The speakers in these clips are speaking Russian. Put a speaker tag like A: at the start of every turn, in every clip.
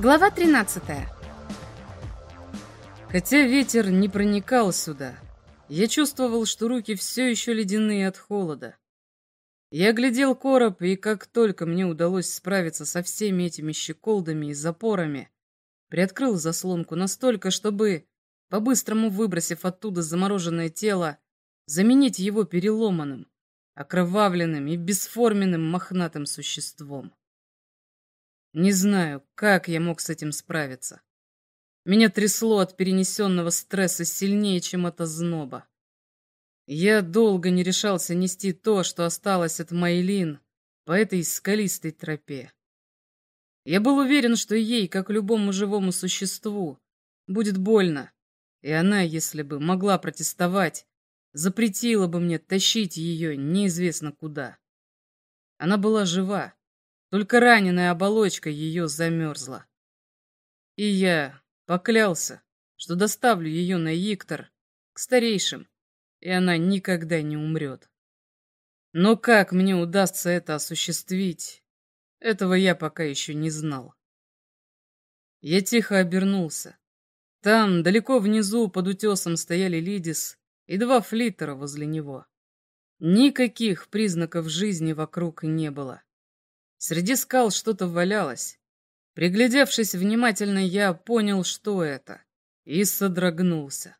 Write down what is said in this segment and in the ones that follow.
A: Глава 13.
B: Хотя ветер не проникал сюда, я чувствовал, что руки все еще ледяные от холода. Я глядел короб, и как только мне удалось справиться со всеми этими щеколдами и запорами, приоткрыл заслонку настолько, чтобы, по-быстрому выбросив оттуда замороженное тело, заменить его переломанным, окровавленным и бесформенным мохнатым существом. Не знаю, как я мог с этим справиться. Меня трясло от перенесенного стресса сильнее, чем от озноба. Я долго не решался нести то, что осталось от Майлин по этой скалистой тропе. Я был уверен, что ей, как любому живому существу, будет больно, и она, если бы могла протестовать, запретила бы мне тащить ее неизвестно куда. Она была жива, только раненая оболочка ее замерзла. И я поклялся, что доставлю ее на Иктор к старейшим, и она никогда не умрет. Но как мне удастся это осуществить, этого я пока еще не знал. Я тихо обернулся. Там, далеко внизу, под утесом стояли Лидис и два флиттера возле него. Никаких признаков жизни вокруг не было. Среди скал что-то валялось. Приглядевшись внимательно, я понял, что это, и содрогнулся.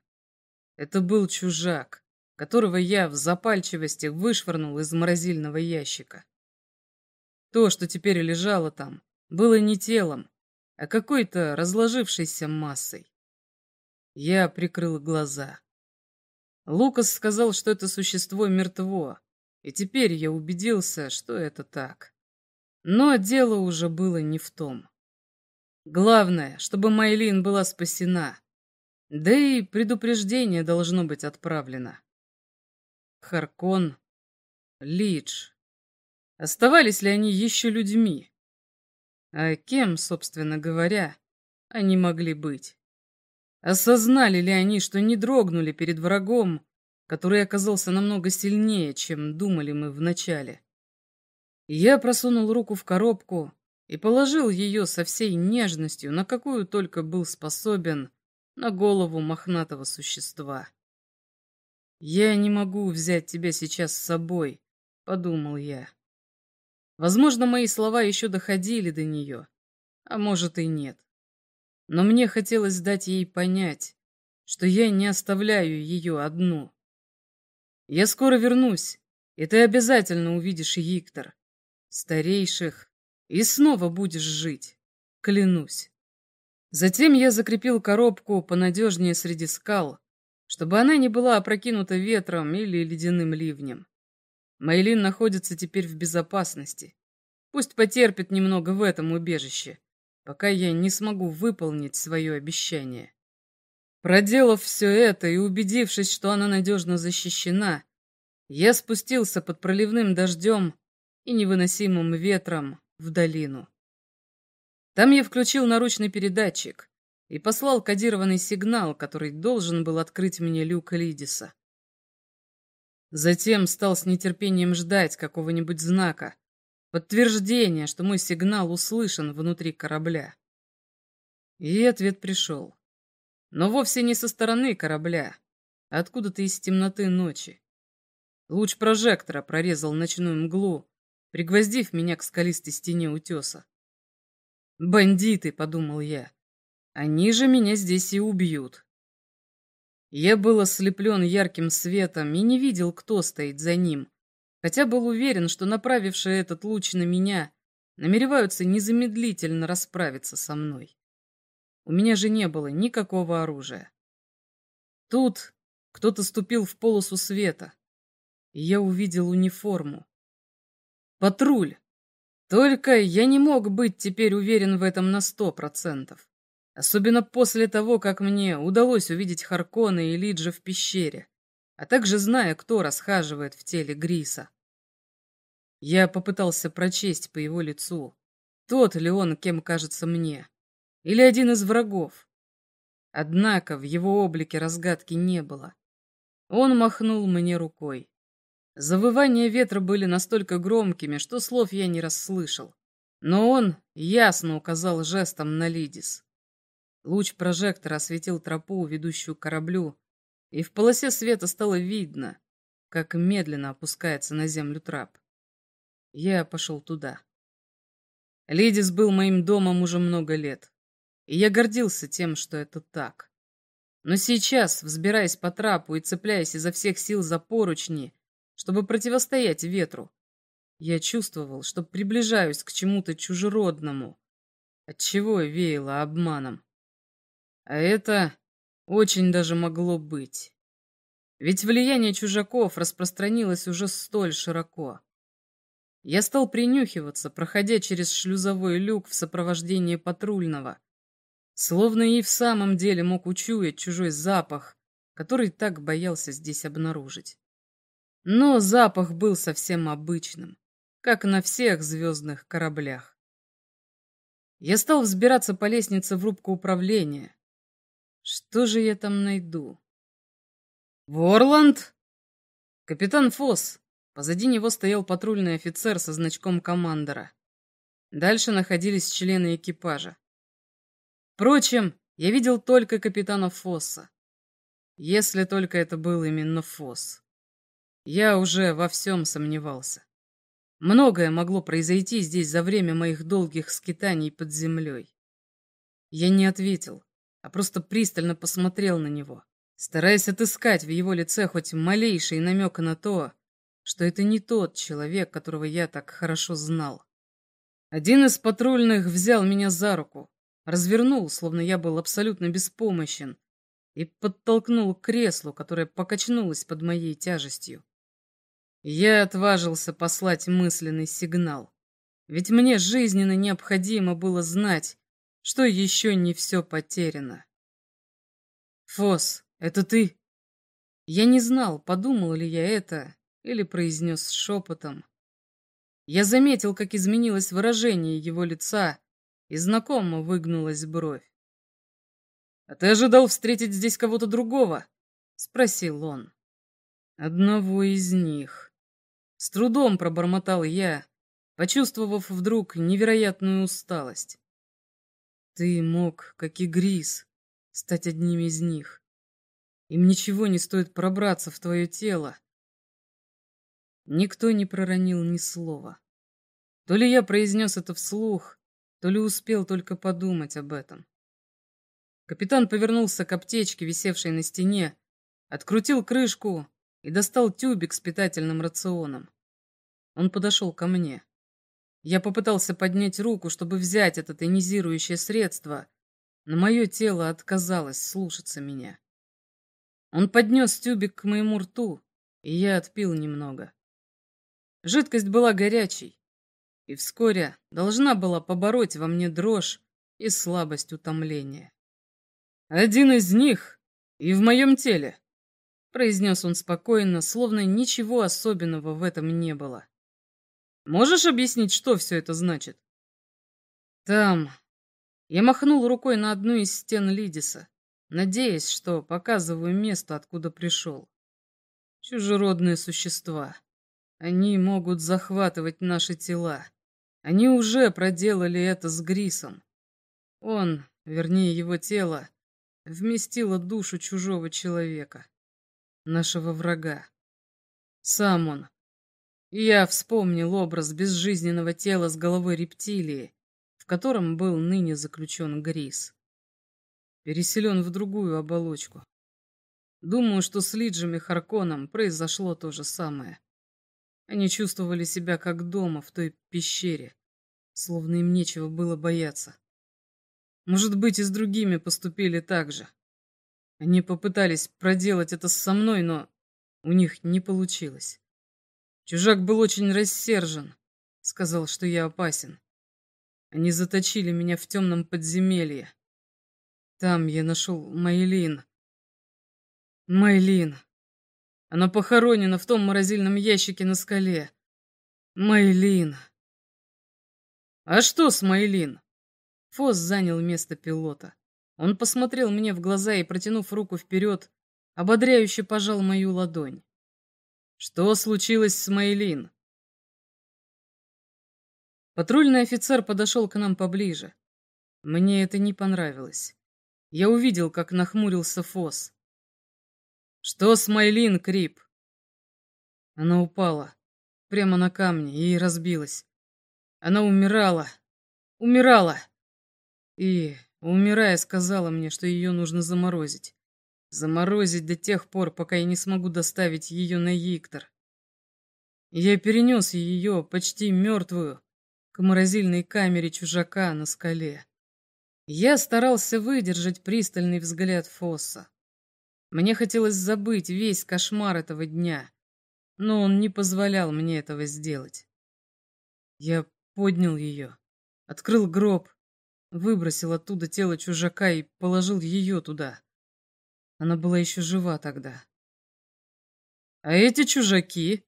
B: Это был чужак, которого я в запальчивости вышвырнул из морозильного ящика. То, что теперь лежало там, было не телом, а какой-то разложившейся массой. Я прикрыл глаза. Лукас сказал, что это существо мертво, и теперь я убедился, что это так. Но дело уже было не в том. Главное, чтобы Майлин была спасена. Да и предупреждение должно быть отправлено. Харкон, Лидж. Оставались ли они еще людьми? А кем, собственно говоря, они могли быть? Осознали ли они, что не дрогнули перед врагом, который оказался намного сильнее, чем думали мы вначале? Я просунул руку в коробку и положил ее со всей нежностью, на какую только был способен, на голову мохнатого существа. «Я не могу взять тебя сейчас с собой», — подумал я. Возможно, мои слова еще доходили до нее, а может и нет. Но мне хотелось дать ей понять, что я не оставляю ее одну. Я скоро вернусь, и ты обязательно увидишь Виктор старейших, и снова будешь жить, клянусь. Затем я закрепил коробку понадежнее среди скал, чтобы она не была опрокинута ветром или ледяным ливнем. Майлин находится теперь в безопасности. Пусть потерпит немного в этом убежище, пока я не смогу выполнить свое обещание. Проделав все это и убедившись, что она надежно защищена, я спустился под проливным дождем и невыносимым ветром в долину. Там я включил наручный передатчик и послал кодированный сигнал, который должен был открыть мне люк Лидиса. Затем стал с нетерпением ждать какого-нибудь знака, подтверждения, что мой сигнал услышан внутри корабля. И ответ пришел. Но вовсе не со стороны корабля, а откуда-то из темноты ночи. Луч прожектора прорезал ночную мглу пригвоздив меня к скалистой стене утеса. «Бандиты!» — подумал я. «Они же меня здесь и убьют». Я был ослеплен ярким светом и не видел, кто стоит за ним, хотя был уверен, что направившие этот луч на меня намереваются незамедлительно расправиться со мной. У меня же не было никакого оружия. Тут кто-то ступил в полосу света, и я увидел униформу. Патруль. Только я не мог быть теперь уверен в этом на сто процентов. Особенно после того, как мне удалось увидеть Харкона и Лиджа в пещере, а также зная, кто расхаживает в теле Гриса. Я попытался прочесть по его лицу, тот ли он, кем кажется мне, или один из врагов. Однако в его облике разгадки не было. Он махнул мне рукой. Завывания ветра были настолько громкими, что слов я не расслышал. Но он ясно указал жестом на Лидис. Луч прожектора осветил тропу, ведущую к кораблю, и в полосе света стало видно, как медленно опускается на землю трап. Я пошел туда. Лидис был моим домом уже много лет, и я гордился тем, что это так. Но сейчас, взбираясь по трапу и цепляясь изо всех сил за поручни, чтобы противостоять ветру, я чувствовал, что приближаюсь к чему-то чужеродному, отчего веяло обманом. А это очень даже могло быть. Ведь влияние чужаков распространилось уже столь широко. Я стал принюхиваться, проходя через шлюзовой люк в сопровождении патрульного, словно и в самом деле мог учуять чужой запах, который так боялся здесь обнаружить. Но запах был совсем обычным, как на всех звездных кораблях. Я стал взбираться по лестнице в рубку управления. Что же я там найду? Ворланд? Капитан Фосс. Позади него стоял патрульный офицер со значком командора. Дальше находились члены экипажа. Впрочем, я видел только капитана Фосса. Если только это был именно Фосс. Я уже во всем сомневался. Многое могло произойти здесь за время моих долгих скитаний под землей. Я не ответил, а просто пристально посмотрел на него, стараясь отыскать в его лице хоть малейший намек на то, что это не тот человек, которого я так хорошо знал. Один из патрульных взял меня за руку, развернул, словно я был абсолютно беспомощен, и подтолкнул к креслу, которое покачнулось под моей тяжестью. Я отважился послать мысленный сигнал, ведь мне жизненно необходимо было знать, что еще не все потеряно. «Фос, это ты?» Я не знал, подумал ли я это или произнес шепотом. Я заметил, как изменилось выражение его лица, и знакомо выгнулась бровь. «А ты ожидал встретить здесь кого-то другого?» — спросил он. «Одного из них». С трудом пробормотал я, почувствовав вдруг невероятную усталость. «Ты мог, как и Грис, стать одним из них. Им ничего не стоит пробраться в твое тело». Никто не проронил ни слова. То ли я произнес это вслух, то ли успел только подумать об этом. Капитан повернулся к аптечке, висевшей на стене, открутил крышку и достал тюбик с питательным рационом. Он подошел ко мне. Я попытался поднять руку, чтобы взять это тонизирующее средство, но мое тело отказалось слушаться меня. Он поднес тюбик к моему рту, и я отпил немного. Жидкость была горячей, и вскоре должна была побороть во мне дрожь и слабость утомления. «Один из них и в моем теле», — произнес он спокойно, словно ничего особенного в этом не было. «Можешь объяснить, что все это значит?» «Там...» Я махнул рукой на одну из стен Лидиса, надеясь, что показываю место, откуда пришел. Чужеродные существа. Они могут захватывать наши тела. Они уже проделали это с Грисом. Он, вернее его тело, вместило душу чужого человека, нашего врага. Сам он. Я вспомнил образ безжизненного тела с головой рептилии, в котором был ныне заключен Грис. Переселен в другую оболочку. Думаю, что с Лиджем и Харконом произошло то же самое. Они чувствовали себя как дома в той пещере, словно им нечего было бояться. Может быть, и с другими поступили так же. Они попытались проделать это со мной, но у них не получилось. Чужак был очень рассержен, сказал, что я опасен. Они заточили меня в темном подземелье. Там я нашел Майлин. Майлин. Она похоронена в том морозильном ящике на скале. Майлин. «А что, Смайлин?» Фос занял место пилота. Он посмотрел мне в глаза и, протянув руку вперед, ободряюще пожал мою ладонь. «Что случилось с Майлин?» Патрульный офицер подошел к нам поближе. Мне это не понравилось. Я увидел, как нахмурился Фос. «Что с Майлин, Крип?» Она упала прямо на камни и разбилась. Она умирала, умирала. И, умирая, сказала мне, что ее нужно заморозить. Заморозить до тех пор, пока я не смогу доставить ее на Иктор. Я перенес ее, почти мертвую, к морозильной камере чужака на скале. Я старался выдержать пристальный взгляд Фосса. Мне хотелось забыть весь кошмар этого дня, но он не позволял мне этого сделать. Я поднял ее, открыл гроб, выбросил оттуда тело чужака и положил ее туда. Она была еще жива тогда. А эти чужаки?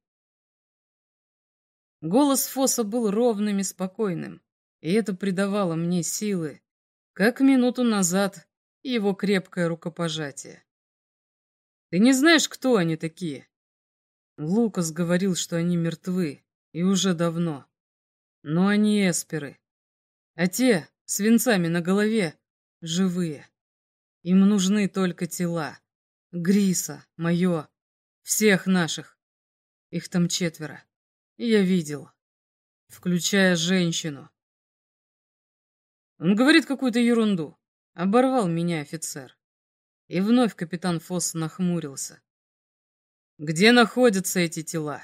B: Голос Фоса был ровным и спокойным, и это придавало мне силы, как минуту назад его крепкое рукопожатие. Ты не знаешь, кто они такие? Лукас говорил, что они мертвы, и уже давно. Но они эсперы. А те, с венцами на голове, живые. Им нужны только тела. Гриса, мое, всех наших. Их там четверо. Я видел. Включая женщину. Он говорит какую-то ерунду. Оборвал меня офицер. И вновь капитан Фосс нахмурился. Где находятся эти тела?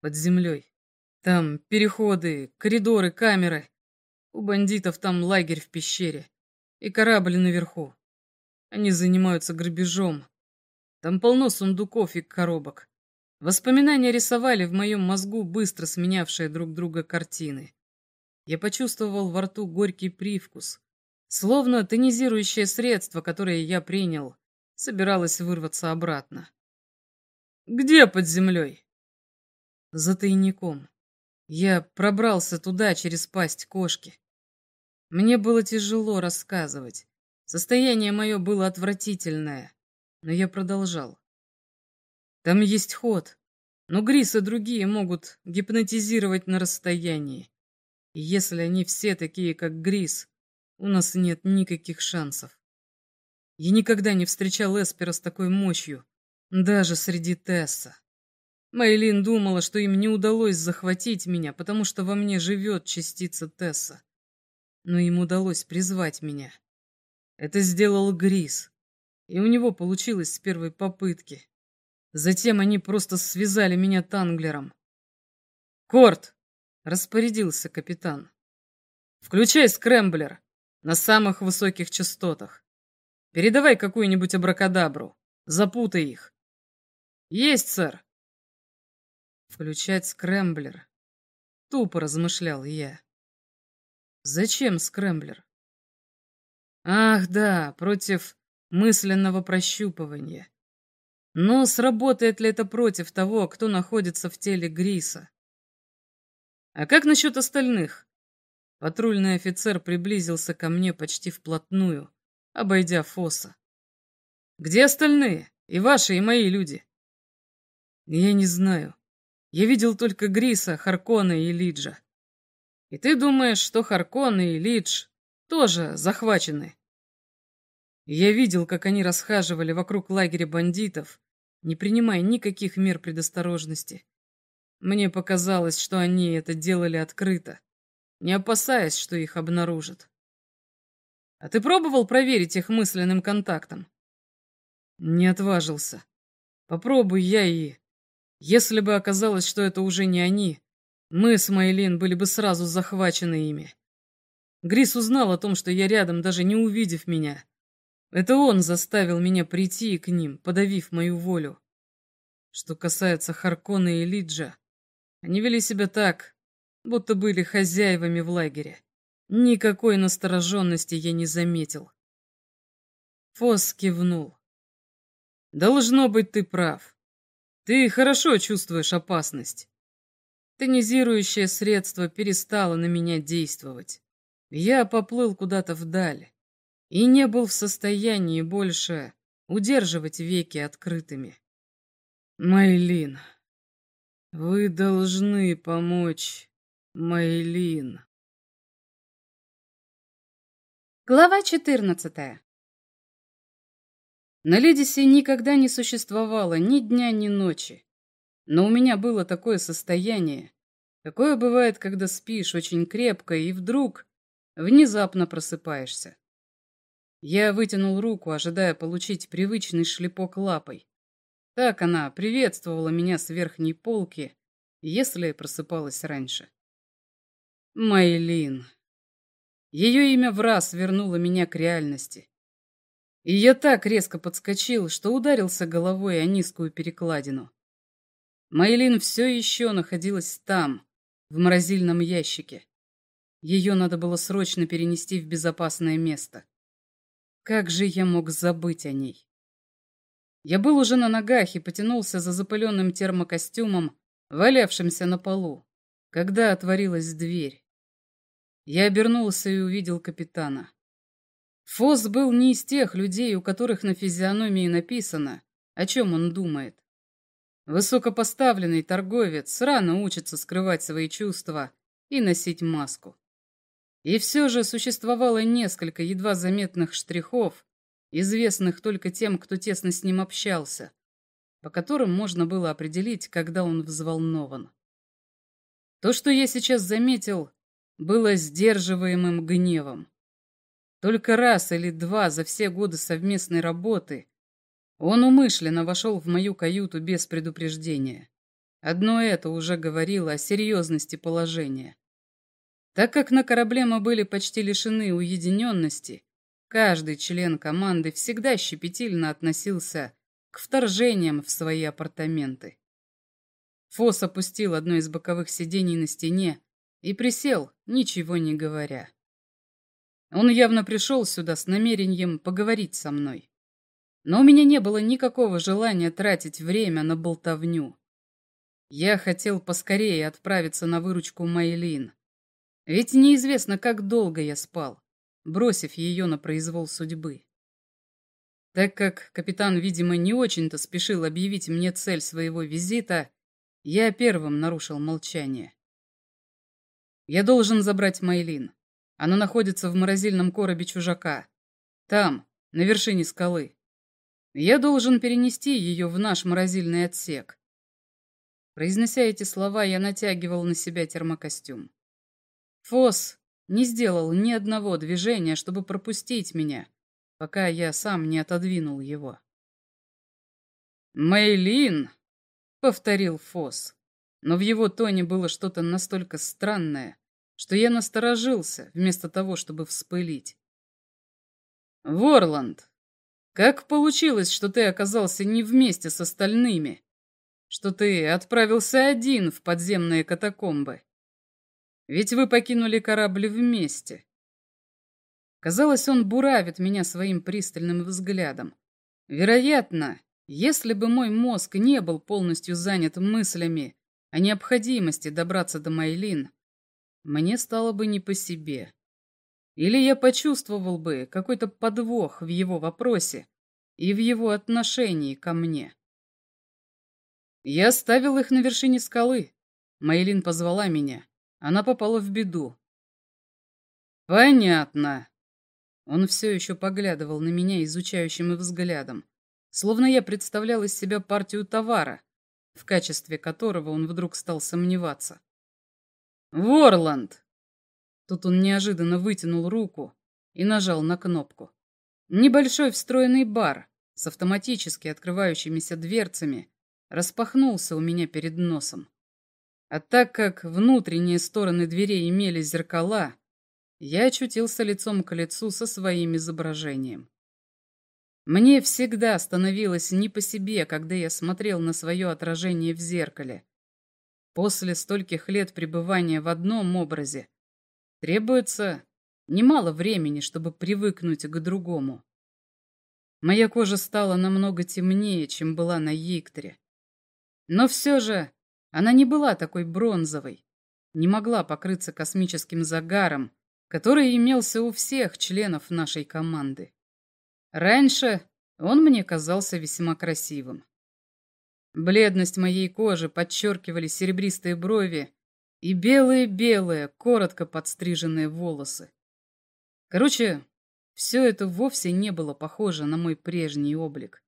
B: Под землей. Там переходы, коридоры, камеры. У бандитов там лагерь в пещере. И корабль наверху. Они занимаются грабежом. Там полно сундуков и коробок. Воспоминания рисовали в моем мозгу быстро сменявшие друг друга картины. Я почувствовал во рту горький привкус, словно тонизирующее средство, которое я принял, собиралось вырваться обратно. «Где под землей?» «За тайником. Я пробрался туда через пасть кошки. Мне было тяжело рассказывать. Состояние мое было отвратительное, но я продолжал. Там есть ход, но Грис и другие могут гипнотизировать на расстоянии. И если они все такие, как Грис, у нас нет никаких шансов. Я никогда не встречал Эспера с такой мощью, даже среди Тесса. Мейлин думала, что им не удалось захватить меня, потому что во мне живет частица Тесса. Но им удалось призвать меня. Это сделал Грис, и у него получилось с первой попытки. Затем они просто связали меня танглером. «Корт!» Распорядился капитан. Включай скрэмблер на самых высоких частотах. Передавай какую-нибудь абракадабру. Запутай их. Есть, сэр. Включать скрэмблер. Тупо размышлял я. Зачем скрэмблер? Ах, да, против мысленного прощупывания. Но сработает ли это против того, кто находится в теле Гриса? А как насчет остальных? Патрульный офицер приблизился ко мне почти вплотную, обойдя Фоса. Где остальные? И ваши, и мои люди? Я не знаю. Я видел только Гриса, Харкона и Лиджа. И ты думаешь, что Харкон и Лидж тоже захвачены? Я видел, как они расхаживали вокруг лагеря бандитов, не принимая никаких мер предосторожности. Мне показалось, что они это делали открыто, не опасаясь, что их обнаружат. А ты пробовал проверить их мысленным контактом? Не отважился. Попробуй я и... Если бы оказалось, что это уже не они, мы с Майлин были бы сразу захвачены ими. Грис узнал о том, что я рядом, даже не увидев меня. Это он заставил меня прийти к ним, подавив мою волю. Что касается Харкона и Лиджа, они вели себя так, будто были хозяевами в лагере. Никакой настороженности я не заметил. Фос кивнул. «Должно быть, ты прав. Ты хорошо чувствуешь опасность. Тонизирующее средство перестало на меня действовать. Я поплыл куда-то вдаль и не был в состоянии больше удерживать веки открытыми. Майлин, вы должны помочь Мейлин.
A: Глава 14.
B: На Ледисе никогда не существовало ни дня, ни ночи. Но у меня было такое состояние, какое бывает, когда спишь очень крепко и вдруг внезапно просыпаешься. Я вытянул руку, ожидая получить привычный шлепок лапой. Так она приветствовала меня с верхней полки, если просыпалась раньше. Майлин. Ее имя в раз вернуло меня к реальности. И я так резко подскочил, что ударился головой о низкую перекладину. Майлин все еще находилась там, в морозильном ящике. Ее надо было срочно перенести в безопасное место. Как же я мог забыть о ней? Я был уже на ногах и потянулся за запыленным термокостюмом, валявшимся на полу, когда отворилась дверь. Я обернулся и увидел капитана. Фос был не из тех людей, у которых на физиономии написано, о чем он думает. Высокопоставленный торговец рано учится скрывать свои чувства и носить маску. И все же существовало несколько едва заметных штрихов, известных только тем, кто тесно с ним общался, по которым можно было определить, когда он взволнован. То, что я сейчас заметил, было сдерживаемым гневом. Только раз или два за все годы совместной работы он умышленно вошел в мою каюту без предупреждения. Одно это уже говорило о серьезности положения. Так как на корабле мы были почти лишены уединенности, каждый член команды всегда щепетильно относился к вторжениям в свои апартаменты. Фос опустил одно из боковых сидений на стене и присел, ничего не говоря. Он явно пришел сюда с намерением поговорить со мной. Но у меня не было никакого желания тратить время на болтовню. Я хотел поскорее отправиться на выручку Майлин. Ведь неизвестно, как долго я спал, бросив ее на произвол судьбы. Так как капитан, видимо, не очень-то спешил объявить мне цель своего визита, я первым нарушил молчание. Я должен забрать Майлин. Она находится в морозильном коробе чужака. Там, на вершине скалы. Я должен перенести ее в наш морозильный отсек. Произнося эти слова, я натягивал на себя термокостюм. Фос не сделал ни одного движения, чтобы пропустить меня, пока я сам не отодвинул его. «Мэйлин!» — повторил Фос, но в его тоне было что-то настолько странное, что я насторожился, вместо того, чтобы вспылить. «Ворланд, как получилось, что ты оказался не вместе с остальными? Что ты отправился один в подземные катакомбы? Ведь вы покинули корабль вместе. Казалось, он буравит меня своим пристальным взглядом. Вероятно, если бы мой мозг не был полностью занят мыслями о необходимости добраться до Майлин, мне стало бы не по себе. Или я почувствовал бы какой-то подвох в его вопросе и в его отношении ко мне. Я оставил их на вершине скалы. Майлин позвала меня. Она попала в беду. Понятно. Он все еще поглядывал на меня изучающим взглядом, словно я представлял из себя партию товара, в качестве которого он вдруг стал сомневаться. «Ворланд!» Тут он неожиданно вытянул руку и нажал на кнопку. Небольшой встроенный бар с автоматически открывающимися дверцами распахнулся у меня перед носом. А так как внутренние стороны дверей имели зеркала, я очутился лицом к лицу со своим изображением. Мне всегда становилось не по себе, когда я смотрел на свое отражение в зеркале. После стольких лет пребывания в одном образе требуется немало времени, чтобы привыкнуть к другому. Моя кожа стала намного темнее, чем была на Йикторе. Но все же она не была такой бронзовой, не могла покрыться космическим загаром, который имелся у всех членов нашей команды. Раньше он мне казался весьма красивым. Бледность моей кожи подчеркивали серебристые брови и белые-белые, коротко подстриженные волосы. Короче, все это вовсе не было похоже на мой прежний облик.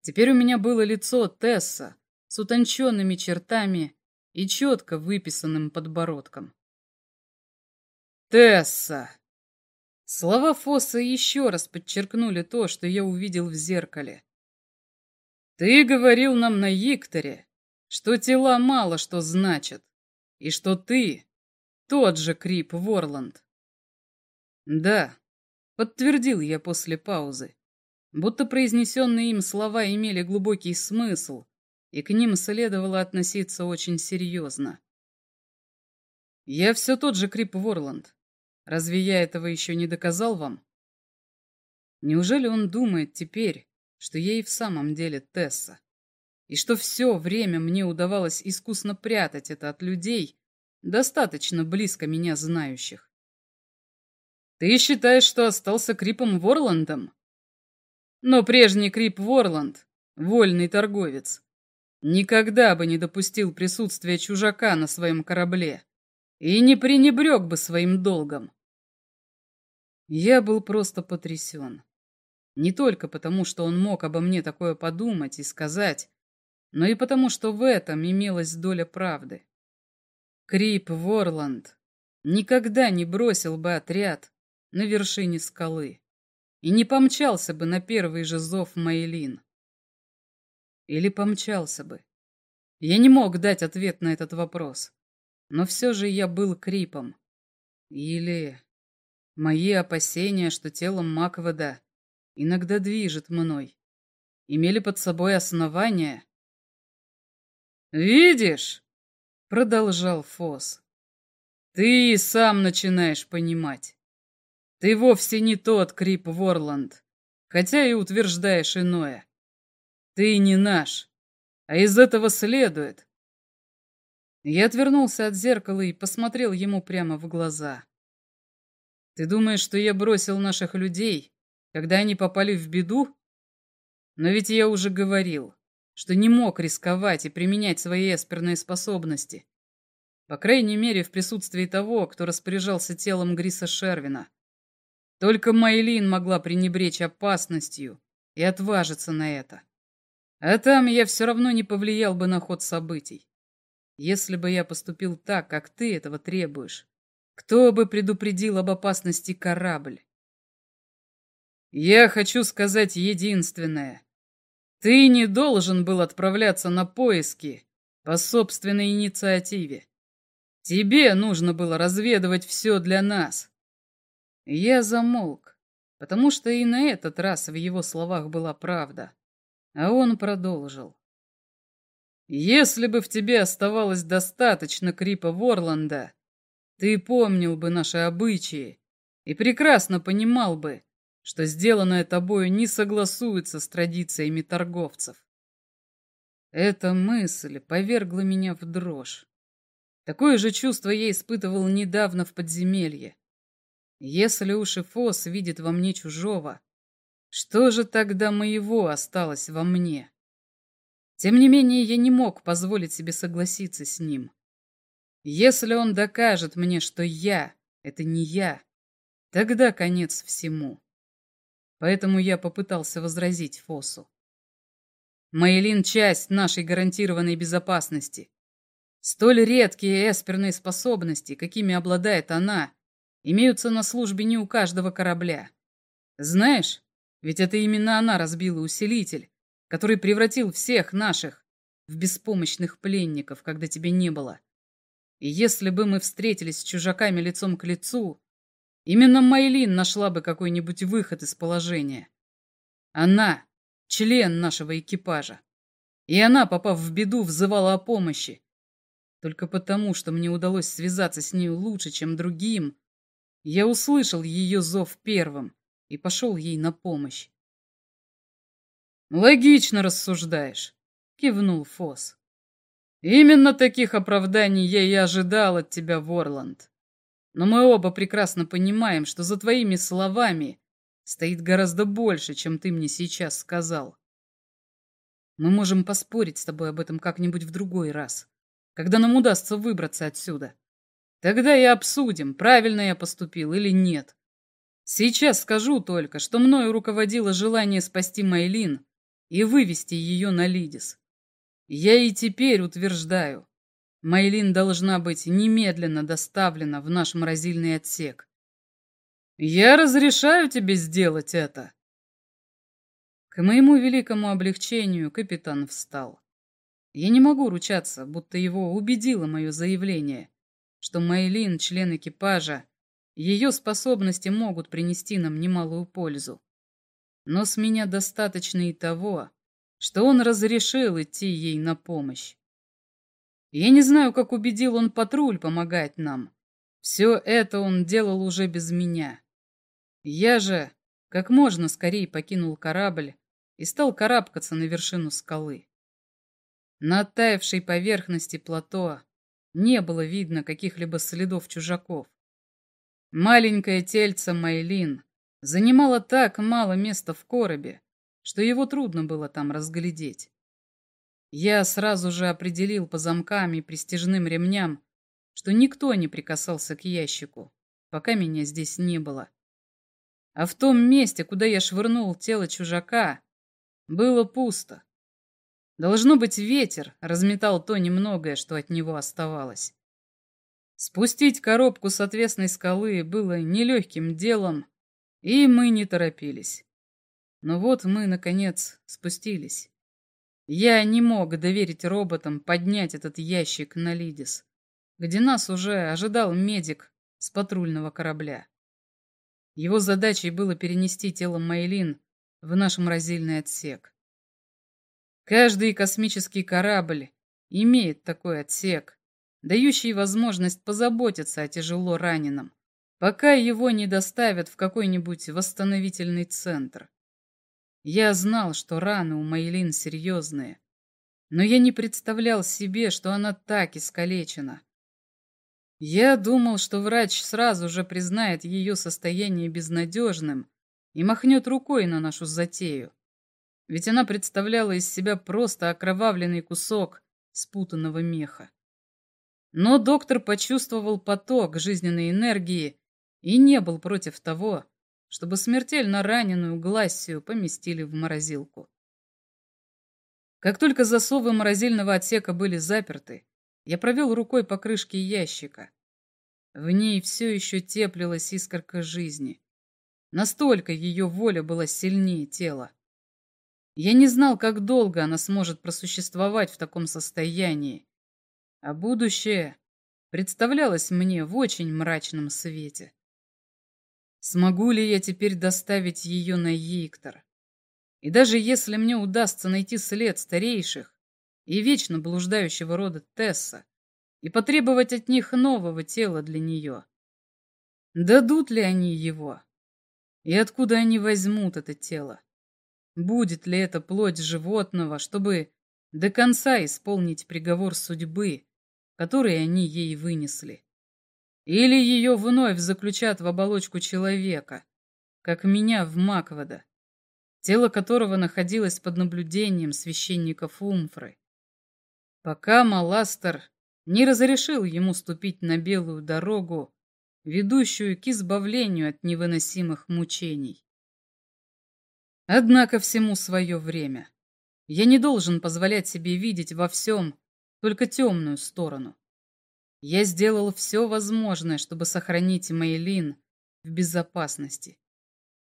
B: Теперь у меня было лицо Тесса с утонченными чертами и четко выписанным подбородком. «Тесса!» Слова Фосса еще раз подчеркнули то, что я увидел в зеркале. «Ты говорил нам на Викторе, что тела мало что значат, и что ты тот же Крип Ворланд». «Да», — подтвердил я после паузы, будто произнесенные им слова имели глубокий смысл, и к ним следовало относиться очень серьезно. «Я все тот же Крип Ворланд. Разве я этого еще не доказал вам? Неужели он думает теперь, что и в самом деле Тесса? И что все время мне удавалось искусно прятать это от людей, достаточно близко меня знающих? Ты считаешь, что остался Крипом Ворландом? Но прежний Крип Ворланд, вольный торговец, никогда бы не допустил присутствия чужака на своем корабле и не пренебрег бы своим долгом. Я был просто потрясен. Не только потому, что он мог обо мне такое подумать и сказать, но и потому, что в этом имелась доля правды. Крип Ворланд никогда не бросил бы отряд на вершине скалы и не помчался бы на первый же зов Мейлин. Или помчался бы. Я не мог дать ответ на этот вопрос, но все же я был Крипом. Или Мои опасения, что телом Маквода иногда движет мной, имели под собой основания. «Видишь?» — продолжал Фос. «Ты и сам начинаешь понимать. Ты вовсе не тот Крип Ворланд, хотя и утверждаешь иное. Ты не наш, а из этого следует». Я отвернулся от зеркала и посмотрел ему прямо в глаза. Ты думаешь, что я бросил наших людей, когда они попали в беду? Но ведь я уже говорил, что не мог рисковать и применять свои эсперные способности. По крайней мере, в присутствии того, кто распоряжался телом Гриса Шервина. Только Майлин могла пренебречь опасностью и отважиться на это. А там я все равно не повлиял бы на ход событий. Если бы я поступил так, как ты этого требуешь, кто бы предупредил об опасности корабль? Я хочу сказать единственное. Ты не должен был отправляться на поиски по собственной инициативе. Тебе нужно было разведывать все для нас. Я замолк, потому что и на этот раз в его словах была правда. А он продолжил. Если бы в тебе оставалось достаточно Крипа Ворланда, ты помнил бы наши обычаи и прекрасно понимал бы, что сделанное тобою не согласуется с традициями торговцев. Эта мысль повергла меня в дрожь. Такое же чувство я испытывал недавно в подземелье. Если уж и Фос видит во мне чужого, что же тогда моего осталось во мне? Тем не менее, я не мог позволить себе согласиться с ним. Если он докажет мне, что я — это не я, тогда конец всему. Поэтому я попытался возразить Фосу. Мейлин — часть нашей гарантированной безопасности. Столь редкие эсперные способности, какими обладает она, имеются на службе не у каждого корабля. Знаешь, ведь это именно она разбила усилитель, который превратил всех наших в беспомощных пленников, когда тебя не было. И если бы мы встретились с чужаками лицом к лицу, именно Майлин нашла бы какой-нибудь выход из положения. Она — член нашего экипажа. И она, попав в беду, взывала о помощи. Только потому, что мне удалось связаться с ней лучше, чем другим, я услышал ее зов первым и пошел ей на помощь. «Логично рассуждаешь», — кивнул Фос. Именно таких оправданий я и ожидал от тебя, Ворланд. Но мы оба прекрасно понимаем, что за твоими словами стоит гораздо больше, чем ты мне сейчас сказал. Мы можем поспорить с тобой об этом как-нибудь в другой раз. когда нам удастся выбраться отсюда. Тогда и обсудим, правильно я поступил или нет. Сейчас скажу только, что мною руководило желание спасти Майлин и вывести ее на Лидис. Я и теперь утверждаю, Майлин должна быть немедленно доставлена в наш морозильный отсек. Я разрешаю тебе сделать это. К моему великому облегчению капитан встал. Я не могу ручаться, будто его убедило мое заявление, что Майлин, член экипажа, ее способности могут принести нам немалую пользу. Но с меня достаточно и того, что он разрешил идти ей на помощь. Я не знаю, как убедил он патруль помогать нам. Все это он делал уже без меня. Я же как можно скорее покинул корабль и стал карабкаться на вершину скалы. На оттаившей поверхности плато не было видно каких-либо следов чужаков. Маленькое тельце Майлин занимало так мало места в коробе, что его трудно было там разглядеть. Я сразу же определил по замкам и пристежным ремням, что никто не прикасался к ящику, пока меня здесь не было. А в том месте, куда я швырнул тело чужака, было пусто. Должно быть, ветер разметал то немногое, что от него оставалось. Спустить коробку с отвесной скалы было нелегким делом, и мы не торопились. Но вот мы, наконец, спустились. Я не мог доверить роботам поднять этот ящик на Лидис, где нас уже ожидал медик с патрульного корабля. Его задачей было перенести тело Майлин в наш морозильный отсек. Каждый космический корабль имеет такой отсек, дающий возможность позаботиться о тяжело раненом, пока его не доставят в какой-нибудь восстановительный центр. Я знал, что раны у Майлин серьезные, но я не представлял себе, что она так искалечена. Я думал, что врач сразу же признает ее состояние безнадежным и махнет рукой на нашу затею, ведь она представляла из себя просто окровавленный кусок спутанного меха. Но доктор почувствовал поток жизненной энергии и не был против того, чтобы смертельно раненую Глассию поместили в морозилку. Как только засовы морозильного отсека были заперты, я провел рукой по крышке ящика. В ней все еще теплилась искорка жизни. Настолько ее воля была сильнее тела. Я не знал, как долго она сможет просуществовать в таком состоянии, а будущее представлялось мне в очень мрачном свете. Смогу ли я теперь доставить ее на Yiktор? И даже если мне удастся найти след старейших и вечно блуждающего рода Тесса и потребовать от них нового тела для нее, дадут ли они его? И откуда они возьмут это тело? Будет ли это плоть животного, чтобы до конца исполнить приговор судьбы, который они ей вынесли? Или ее вновь заключат в оболочку человека, как меня в Маквода, тело которого находилось под наблюдением священников Умфры. Пока Маластер не разрешил ему ступить на белую дорогу, ведущую к избавлению от невыносимых мучений. Однако всему свое время. Я не должен позволять себе видеть во всем только темную сторону. Я сделал все возможное, чтобы сохранить Мейлин в безопасности.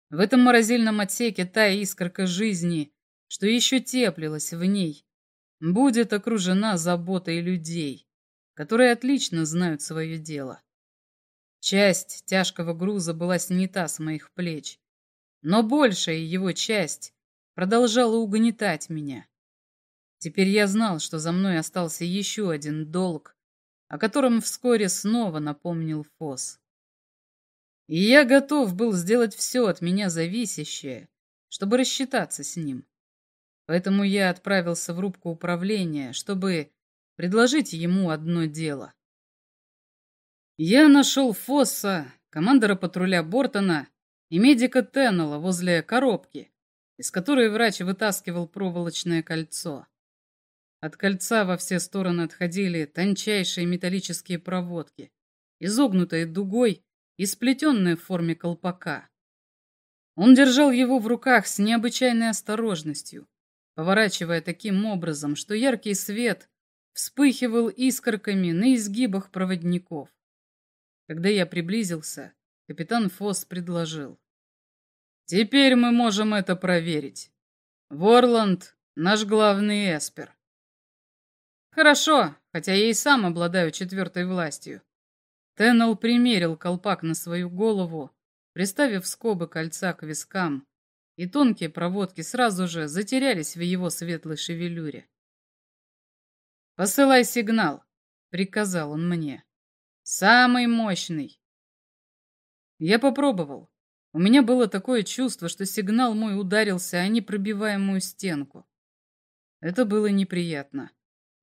B: В этом морозильном отсеке та искорка жизни, что еще теплилась в ней, будет окружена заботой людей, которые отлично знают свое дело. Часть тяжкого груза была снята с моих плеч, но большая его часть продолжала угнетать меня. Теперь я знал, что за мной остался еще один долг, о котором вскоре снова напомнил Фос. И я готов был сделать все от меня зависящее, чтобы рассчитаться с ним. Поэтому я отправился в рубку управления, чтобы предложить ему одно дело. Я нашел Фосса, командора патруля Бортона и медика Теннелла возле коробки, из которой врач вытаскивал проволочное кольцо. От кольца во все стороны отходили тончайшие металлические проводки, изогнутые дугой и сплетенные в форме колпака. Он держал его в руках с необычайной осторожностью, поворачивая таким образом, что яркий свет вспыхивал искорками на изгибах проводников. Когда я приблизился, капитан Фосс предложил. «Теперь мы можем это проверить. Ворланд — наш главный эспер». «Хорошо, хотя я и сам обладаю четвертой властью». Теннел примерил колпак на свою голову, приставив скобы кольца к вискам, и тонкие проводки сразу же затерялись в его светлой шевелюре. «Посылай сигнал», — приказал он мне. «Самый мощный». Я попробовал. У меня было такое чувство, что сигнал мой ударился о непробиваемую стенку. Это было неприятно.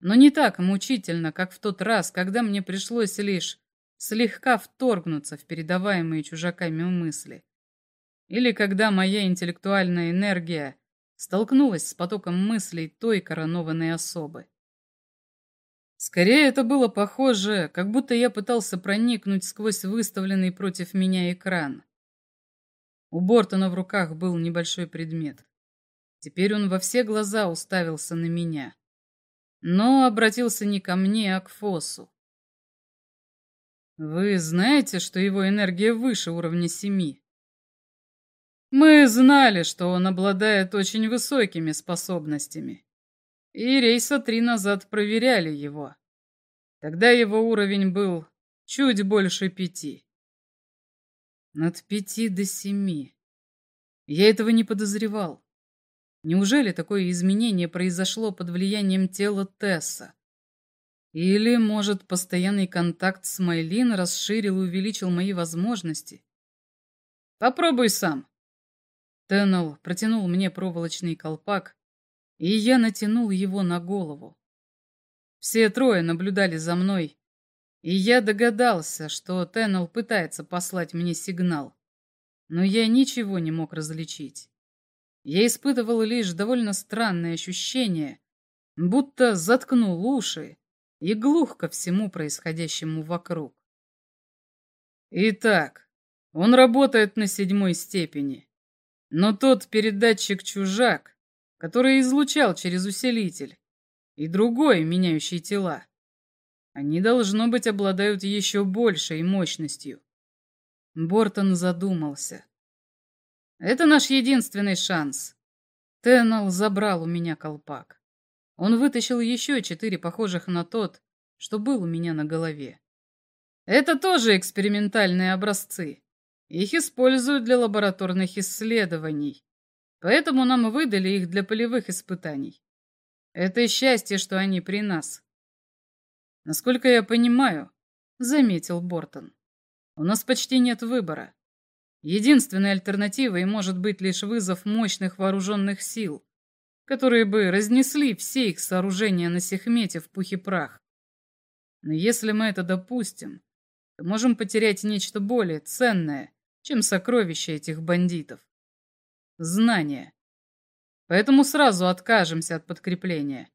B: Но не так мучительно, как в тот раз, когда мне пришлось лишь слегка вторгнуться в передаваемые чужаками мысли. Или когда моя интеллектуальная энергия столкнулась с потоком мыслей той коронованной особы. Скорее, это было похоже, как будто я пытался проникнуть сквозь выставленный против меня экран. У Бортона в руках был небольшой предмет. Теперь он во все глаза уставился на меня. Но обратился не ко мне, а к Фосу. «Вы знаете, что его энергия выше уровня семи?» «Мы знали, что он обладает очень высокими способностями и рейса три назад проверяли его. Тогда его уровень был чуть больше пяти. От пяти до семи. Я этого не подозревал. Неужели такое изменение произошло под влиянием тела Тесса? Или, может, постоянный контакт с Майлин расширил и увеличил мои возможности? Попробуй сам. Теннел протянул мне проволочный колпак, и я натянул его на голову. Все трое наблюдали за мной, и я догадался, что Теннел пытается послать мне сигнал, но я ничего не мог различить. Я испытывал лишь довольно странное ощущение, будто заткнул уши и глух ко всему происходящему вокруг. Итак, он работает на седьмой степени, но тот передатчик-чужак который излучал через усилитель, и другой, меняющий тела. Они, должно быть, обладают еще большей мощностью. Бортон задумался. Это наш единственный шанс. Теннел забрал у меня колпак. Он вытащил еще четыре похожих на тот, что был у меня на голове. Это тоже экспериментальные образцы. Их используют для лабораторных исследований. Поэтому нам выдали их для полевых испытаний. Это счастье, что они при нас. Насколько я понимаю, заметил Бортон, у нас почти нет выбора. Единственной альтернативой может быть лишь вызов мощных вооруженных сил, которые бы разнесли все их сооружения на Сехмете в пух и прах. Но если мы это допустим, то можем потерять нечто более ценное, чем сокровища этих бандитов знания. Поэтому сразу откажемся от подкрепления.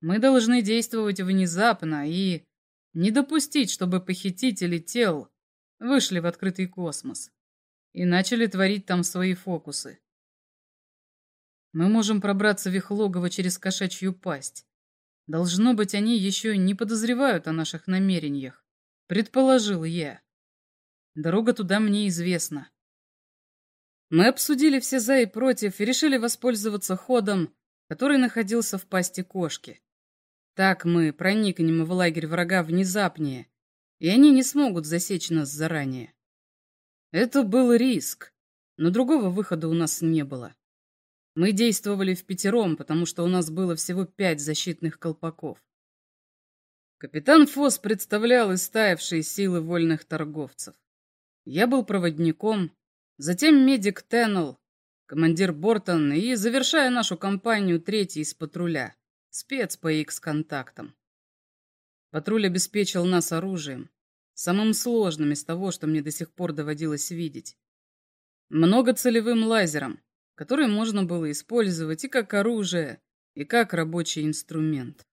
B: Мы должны действовать внезапно и не допустить, чтобы похитители тел вышли в открытый космос и начали творить там свои фокусы. Мы можем пробраться в их логово через кошачью пасть. Должно быть, они еще не подозревают о наших намерениях, предположил я. Дорога туда мне известна. Мы обсудили все за и против и решили воспользоваться ходом, который находился в пасти кошки. Так мы проникнем в лагерь врага внезапнее, и они не смогут засечь нас заранее. Это был риск, но другого выхода у нас не было. Мы действовали в пятером, потому что у нас было всего пять защитных колпаков. Капитан Фос представлял истаявшие силы вольных торговцев. Я был проводником, Затем медик Теннел, командир Бортон и, завершая нашу кампанию, третий из патруля, спец по X-контактам. Патруль обеспечил нас оружием, самым сложным из того, что мне до сих пор доводилось видеть. Многоцелевым лазером, который можно было использовать и как оружие, и как рабочий инструмент.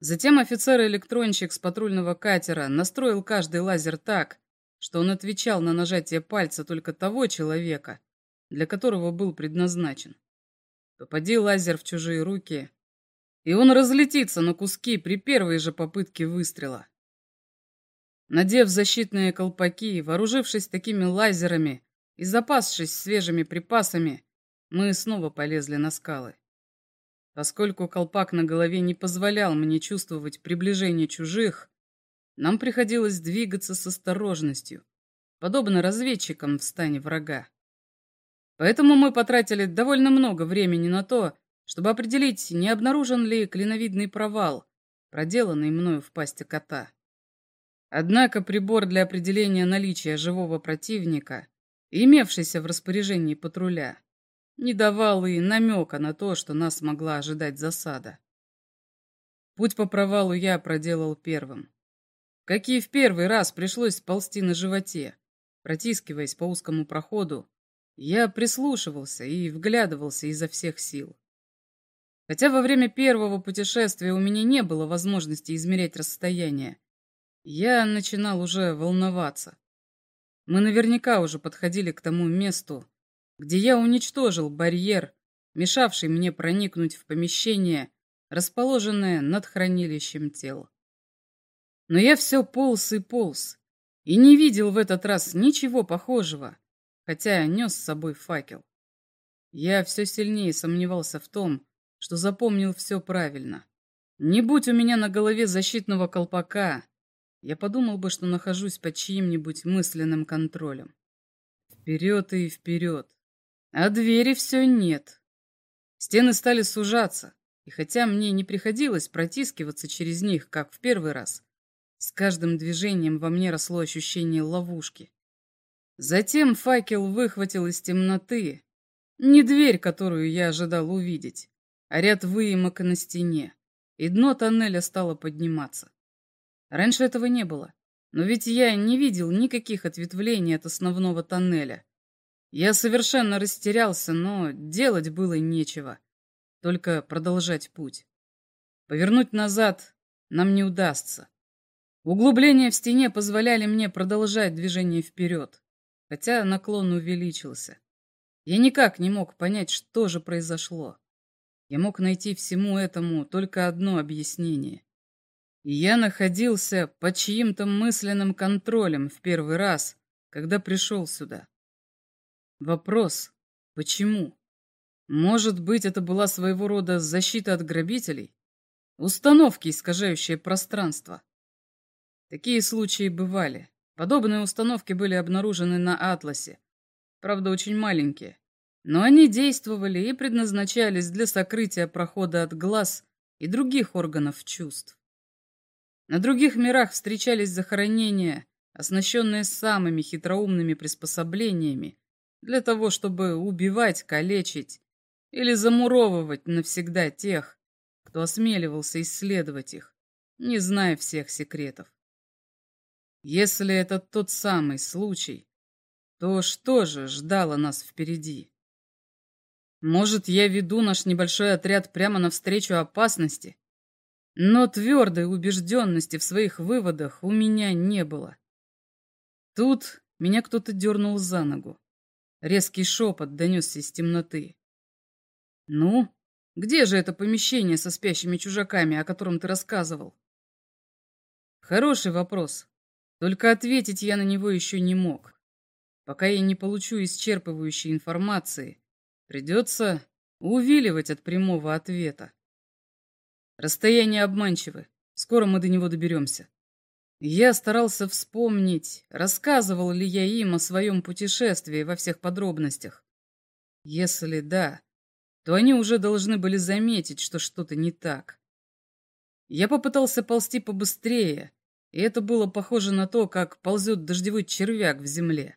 B: Затем офицер-электронщик с патрульного катера настроил каждый лазер так, что он отвечал на нажатие пальца только того человека, для которого был предназначен. Попади лазер в чужие руки, и он разлетится на куски при первой же попытке выстрела. Надев защитные колпаки, вооружившись такими лазерами и запасшись свежими припасами, мы снова полезли на скалы. Поскольку колпак на голове не позволял мне чувствовать приближение чужих, нам приходилось двигаться с осторожностью, подобно разведчикам в стане врага. Поэтому мы потратили довольно много времени на то, чтобы определить, не обнаружен ли клиновидный провал, проделанный мною в пасти кота. Однако прибор для определения наличия живого противника, имевшийся в распоряжении патруля, не давал и намека на то, что нас могла ожидать засада. Путь по провалу я проделал первым. Как и в первый раз пришлось ползти на животе, протискиваясь по узкому проходу, я прислушивался и вглядывался изо всех сил. Хотя во время первого путешествия у меня не было возможности измерять расстояние, я начинал уже волноваться. Мы наверняка уже подходили к тому месту, где я уничтожил барьер, мешавший мне проникнуть в помещение, расположенное над хранилищем тел. Но я все полз и полз, и не видел в этот раз ничего похожего, хотя нес с собой факел. Я все сильнее сомневался в том, что запомнил все правильно. Не будь у меня на голове защитного колпака, я подумал бы, что нахожусь под чьим-нибудь мысленным контролем. Вперед и вперед. А двери все нет. Стены стали сужаться, и хотя мне не приходилось протискиваться через них, как в первый раз, с каждым движением во мне росло ощущение ловушки. Затем факел выхватил из темноты не дверь, которую я ожидал увидеть, а ряд выемок на стене, и дно тоннеля стало подниматься. Раньше этого не было, но ведь я не видел никаких ответвлений от основного тоннеля. Я совершенно растерялся, но делать было нечего, только продолжать путь. Повернуть назад нам не удастся. Углубления в стене позволяли мне продолжать движение вперед, хотя наклон увеличился. Я никак не мог понять, что же произошло. Я мог найти всему этому только одно объяснение. Я находился под чьим-то мысленным контролем в первый раз, когда пришел сюда. Вопрос, почему? Может быть, это была своего рода защита от грабителей? Установки, искажающие пространство. Такие случаи бывали. Подобные установки были обнаружены на Атласе. Правда, очень маленькие. Но они действовали и предназначались для сокрытия прохода от глаз и других органов чувств. На других мирах встречались захоронения, оснащенные самыми хитроумными приспособлениями для того, чтобы убивать, калечить или замуровывать навсегда тех, кто осмеливался исследовать их, не зная всех секретов. Если это тот самый случай, то что же ждало нас впереди? Может, я веду наш небольшой отряд прямо навстречу опасности? Но твердой убежденности в своих выводах у меня не было. Тут меня кто-то дернул за ногу. Резкий шепот донесся из темноты. «Ну, где же это помещение со спящими чужаками, о котором ты рассказывал?» Хороший вопрос. Только ответить я на него еще не мог. Пока я не получу исчерпывающей информации, Придется увиливать от прямого ответа. Расстояние обманчивы. Скоро мы до него доберемся. Я старался вспомнить, рассказывал ли я им о своем путешествии во всех подробностях. Если да, то они уже должны были заметить, что что-то не так. Я попытался ползти побыстрее, и это было похоже на то, как ползет дождевой червяк в земле.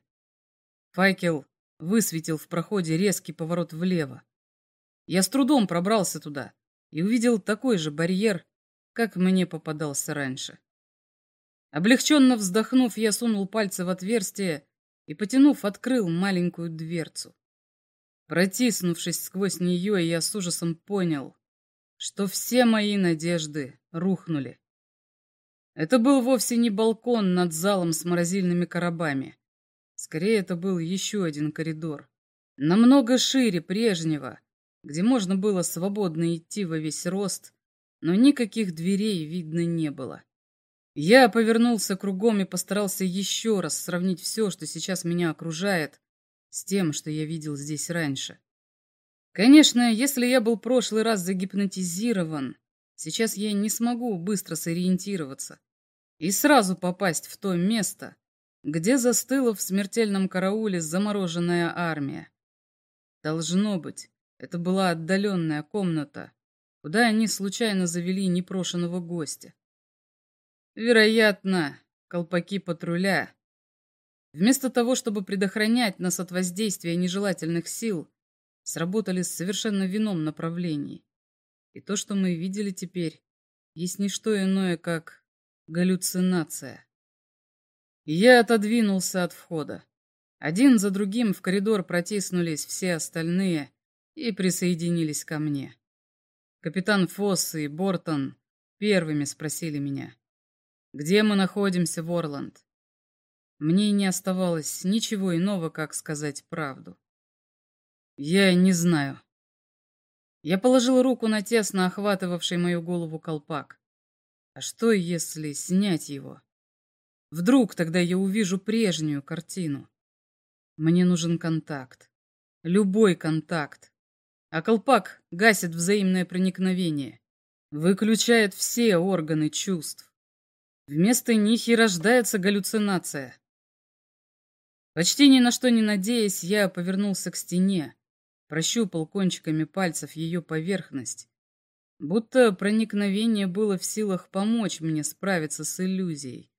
B: Факел высветил в проходе резкий поворот влево. Я с трудом пробрался туда и увидел такой же барьер, как мне попадался раньше. Облегченно вздохнув, я сунул пальцы в отверстие и, потянув, открыл маленькую дверцу. Протиснувшись сквозь нее, я с ужасом понял, что все мои надежды рухнули. Это был вовсе не балкон над залом с морозильными коробами. Скорее, это был еще один коридор. Намного шире прежнего, где можно было свободно идти во весь рост, но никаких дверей видно не было. Я повернулся кругом и постарался еще раз сравнить все, что сейчас меня окружает, с тем, что я видел здесь раньше. Конечно, если я был прошлый раз загипнотизирован, сейчас я не смогу быстро сориентироваться и сразу попасть в то место, где застыла в смертельном карауле замороженная армия. Должно быть, это была отдаленная комната, куда они случайно завели непрошенного гостя. Вероятно, колпаки патруля. Вместо того, чтобы предохранять нас от воздействия нежелательных сил, сработали совершенно в ином направлении. И то, что мы видели теперь, есть не что иное, как галлюцинация. Я отодвинулся от входа. Один за другим в коридор протиснулись все остальные и присоединились ко мне. Капитан Фосс и Бортон первыми спросили меня. Где мы находимся, Ворланд? Мне не оставалось ничего иного, как сказать правду. Я не знаю. Я положил руку на тесно охватывавший мою голову колпак. А что, если снять его? Вдруг тогда я увижу прежнюю картину. Мне нужен контакт. Любой контакт. А колпак гасит взаимное проникновение. Выключает все органы чувств. Вместо них и рождается галлюцинация. Почти ни на что не надеясь, я повернулся к стене, прощупал кончиками пальцев ее поверхность, будто проникновение было в силах помочь мне справиться с иллюзией,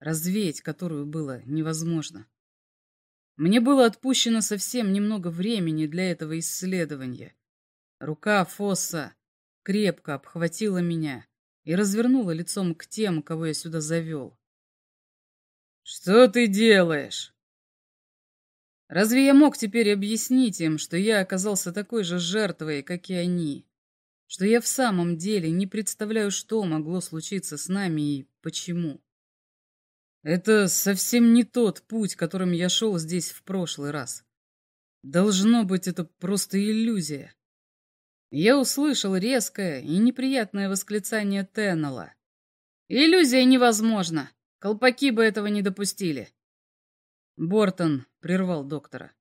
B: развеять которую было невозможно. Мне было отпущено совсем немного времени для этого исследования. Рука Фосса крепко обхватила меня, и развернула лицом к тем, кого я сюда завел. «Что ты делаешь?» Разве я мог теперь объяснить им, что я оказался такой же жертвой, как и они? Что я в самом деле не представляю, что могло случиться с нами и почему? Это совсем не тот путь, которым я шел здесь в прошлый раз. Должно быть, это просто иллюзия. Я услышал резкое и неприятное восклицание Теннелла. «Иллюзия невозможна! Колпаки бы этого не допустили!» Бортон прервал доктора.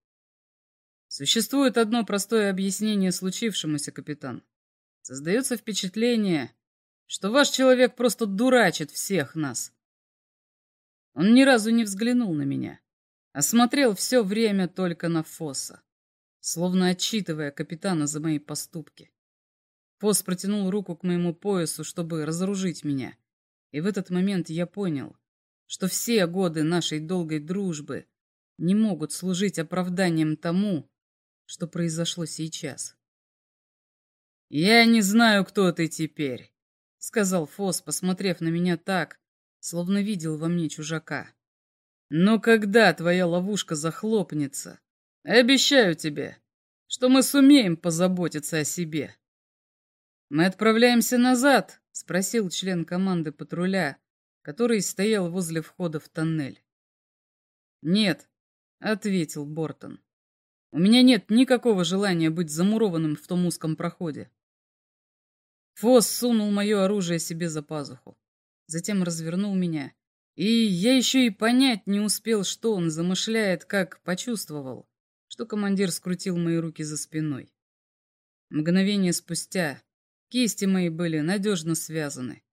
B: «Существует одно простое объяснение случившемуся, капитан. Создается впечатление, что ваш человек просто дурачит всех нас. Он ни разу не взглянул на меня, а смотрел все время только на Фосса словно отчитывая капитана за мои поступки. Фос протянул руку к моему поясу, чтобы разоружить меня. И в этот момент я понял, что все годы нашей долгой дружбы не могут служить оправданием тому, что произошло сейчас. «Я не знаю, кто ты теперь», — сказал Фос, посмотрев на меня так, словно видел во мне чужака. «Но когда твоя ловушка захлопнется, Обещаю тебе, что мы сумеем позаботиться о себе. Мы отправляемся назад, спросил член команды патруля, который стоял возле входа в тоннель. Нет, ответил Бортон. У меня нет никакого желания быть замурованным в том узком проходе. Фосс сунул мое оружие себе за пазуху, затем развернул меня, и я еще и понять не успел, что он замышляет, как почувствовал, что командир скрутил мои руки за спиной. Мгновение спустя кисти мои были надежно связаны.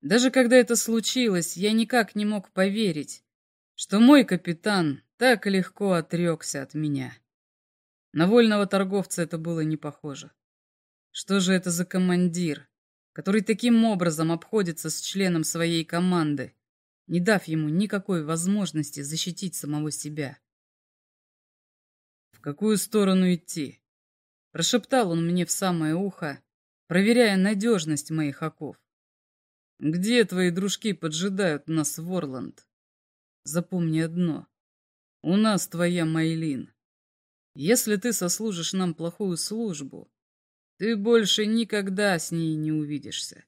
B: Даже когда это случилось, я никак не мог поверить, что мой капитан так легко отрекся от меня. На вольного торговца это было не похоже. Что же это за командир, который таким образом обходится с членом своей команды, не дав ему никакой возможности защитить самого себя? какую сторону идти?» Прошептал он мне в самое ухо, проверяя надежность моих оков. «Где твои дружки поджидают нас в Орланд? Запомни одно. У нас твоя Майлин. Если ты сослужишь нам плохую службу, ты больше никогда с ней не увидишься.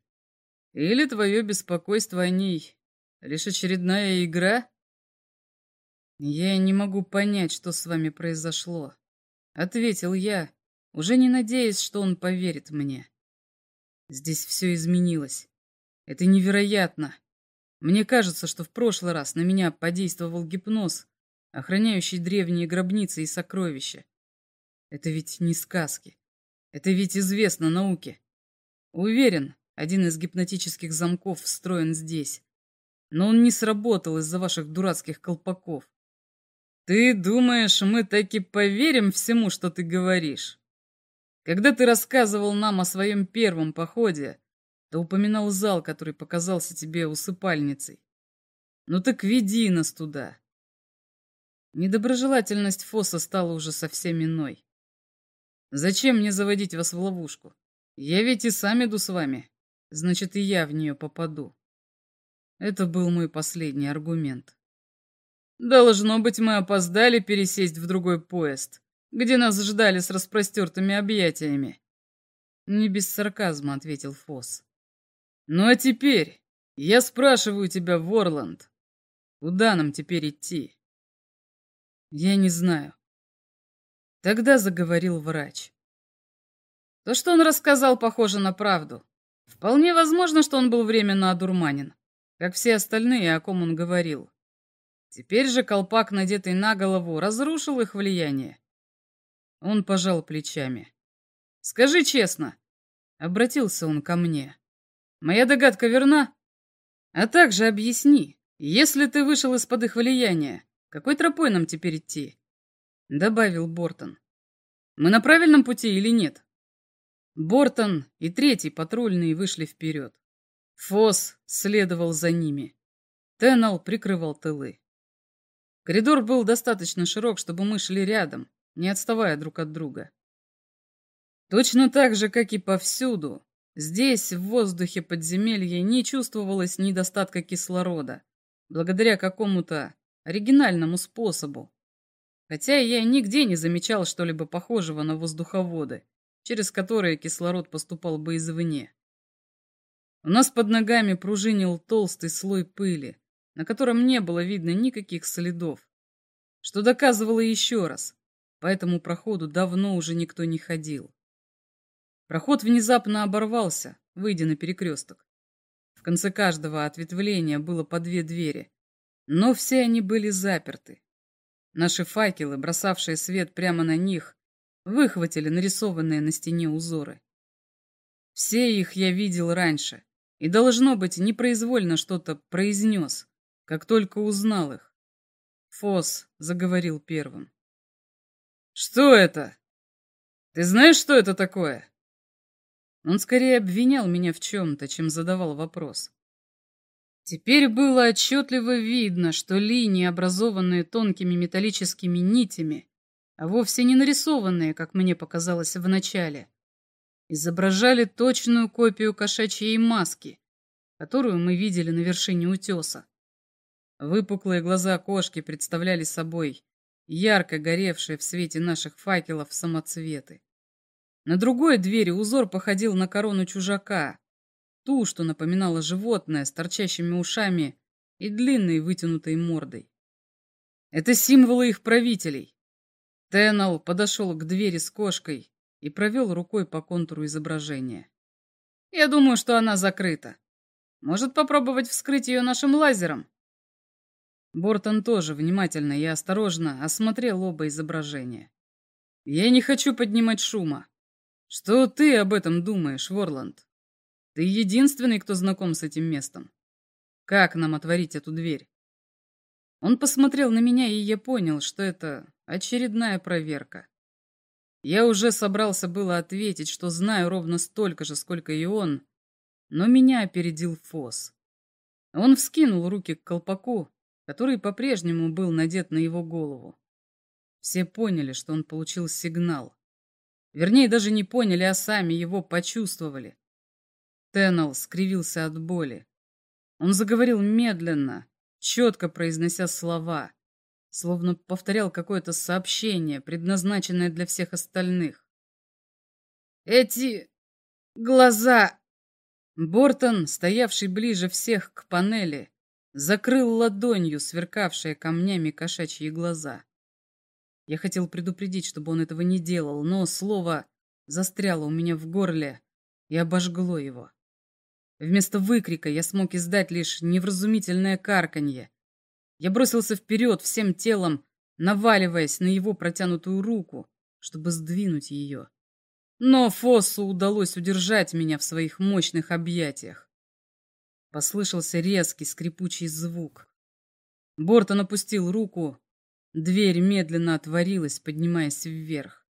B: Или твое беспокойство о ней — лишь очередная игра? Я не могу понять, что с вами произошло, — ответил я, уже не надеясь, что он поверит мне. Здесь все изменилось. Это невероятно. Мне кажется, что в прошлый раз на меня подействовал гипноз, охраняющий древние гробницы и сокровища. Это ведь не сказки. Это ведь известно науке. Уверен, один из гипнотических замков встроен здесь. Но он не сработал из-за ваших дурацких колпаков. Ты думаешь, мы таки поверим всему, что ты говоришь? Когда ты рассказывал нам о своем первом походе, то упоминал зал, который показался тебе усыпальницей. Ну так веди нас туда. Недоброжелательность Фоса стала уже совсем иной. Зачем мне заводить вас в ловушку? Я ведь и сам иду с вами. Значит, и я в нее попаду. Это был мой последний аргумент. Должно быть, мы опоздали пересесть в другой поезд, где нас ждали с распростертыми объятиями. Не без сарказма ответил Фос. Ну а теперь я спрашиваю тебя, Ворланд, куда нам теперь идти? Я не знаю. Тогда заговорил врач. То, что он рассказал, похоже на правду. Вполне возможно, что он был временно одурманен, как все остальные, о ком он говорил. Теперь же колпак, надетый на голову, разрушил их влияние. Он пожал плечами. «Скажи честно», — обратился он ко мне, Моя догадка верна? А также объясни, если ты вышел из-под их влияния, какой тропой нам теперь идти? Добавил Бортон. Мы на правильном пути или нет? Бортон и третий патрульный вышли вперед. Фос следовал за ними. Теннел прикрывал тылы. Коридор был достаточно широк, чтобы мы шли рядом, не отставая друг от друга. Точно так же, как и повсюду, Здесь, в воздухе подземелья, не чувствовалось недостатка кислорода, благодаря какому-то оригинальному способу. Хотя я нигде не замечал что-либо похожего на воздуховоды, через которые кислород поступал бы извне. У нас под ногами пружинил толстый слой пыли, на котором не было видно никаких следов, что доказывало еще раз, по этому проходу давно уже никто не ходил. Проход внезапно оборвался, выйдя на перекресток. В конце каждого ответвления было по две двери, но все они были заперты. Наши факелы, бросавшие свет прямо на них, выхватили нарисованные на стене узоры. Все их я видел раньше, и, должно быть, непроизвольно что-то произнес, как только узнал их. Фос заговорил первым. «Что это? Ты знаешь, что это такое?» Он скорее обвинял меня в чем-то, чем задавал вопрос. Теперь было отчетливо видно, что линии, образованные тонкими металлическими нитями, а вовсе не нарисованные, как мне показалось вначале, изображали точную копию кошачьей маски, которую мы видели на вершине утеса. Выпуклые глаза кошки представляли собой ярко горевшие в свете наших факелов самоцветы. На другой двери узор походил на корону чужака, ту, что напоминала животное с торчащими ушами и длинной вытянутой мордой. Это символы их правителей. Теннел подошел к двери с кошкой и провел рукой по контуру изображения. Я думаю, что она закрыта. Может попробовать вскрыть ее нашим лазером? Бортон тоже внимательно и осторожно осмотрел оба изображения. Я не хочу поднимать шума. Что ты об этом думаешь, Ворланд? Ты единственный, кто знаком с этим местом. Как нам отворить эту дверь? Он посмотрел на меня, и я понял, что это очередная проверка. Я уже собрался было ответить, что знаю ровно столько же, сколько и он, но меня опередил Фос. Он вскинул руки к колпаку, который по-прежнему был надет на его голову. Все поняли, что он получил сигнал. Вернее, даже не поняли, а сами его почувствовали. Теннел скривился от боли. Он заговорил медленно, четко произнося слова, словно повторял какое-то сообщение, предназначенное для всех остальных. «Эти глаза Бортон, стоявший ближе всех к панели, закрыл ладонью сверкавшие камнями кошачьи глаза. Я хотел предупредить, чтобы он этого не делал, но слово застряло у меня в горле и обожгло его. Вместо выкрика я смог издать лишь невразумительное карканье. Я бросился вперед всем телом, наваливаясь на его протянутую руку, чтобы сдвинуть ее. Но Фоссу удалось удержать меня в своих мощных объятиях. Послышался резкий скрипучий звук. Бортон опустил руку. Дверь медленно отворилась, поднимаясь вверх.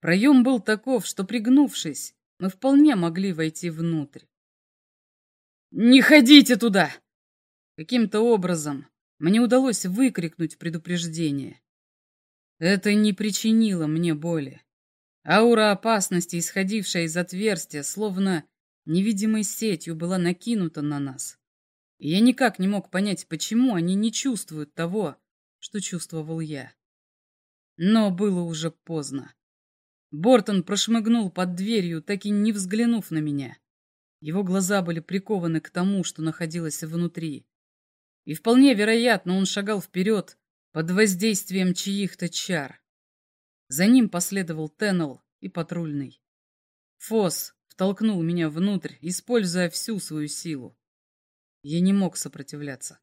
B: Проем был таков, что, пригнувшись, мы вполне могли войти внутрь. «Не ходите туда!» Каким-то образом мне удалось выкрикнуть предупреждение. Это не причинило мне боли. Аура опасности, исходившая из отверстия, словно невидимой сетью была накинута на нас. И я никак не мог понять, почему они не чувствуют того, что чувствовал я. Но было уже поздно. Бортон прошмыгнул под дверью, так и не взглянув на меня. Его глаза были прикованы к тому, что находилось внутри. И вполне вероятно, он шагал вперед под воздействием чьих-то чар. За ним последовал Теннел и патрульный. Фос втолкнул меня внутрь, используя всю свою силу. Я не мог сопротивляться.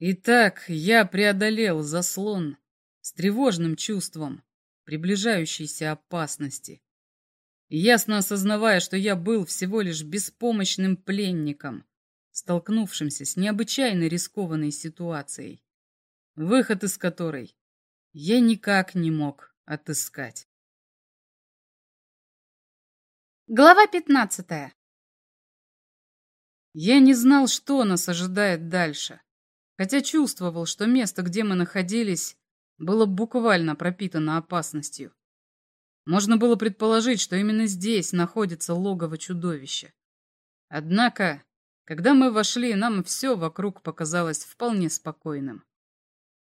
B: Итак, я преодолел заслон с тревожным чувством приближающейся опасности. Ясно осознавая, что я был всего лишь беспомощным пленником, столкнувшимся с необычайно рискованной ситуацией, выход из которой я никак не мог отыскать.
A: Глава пятнадцатая.
B: Я не знал, что нас ожидает дальше, хотя чувствовал, что место, где мы находились, было буквально пропитано опасностью. Можно было предположить, что именно здесь находится логово чудовища. Однако, когда мы вошли, нам все вокруг показалось вполне спокойным.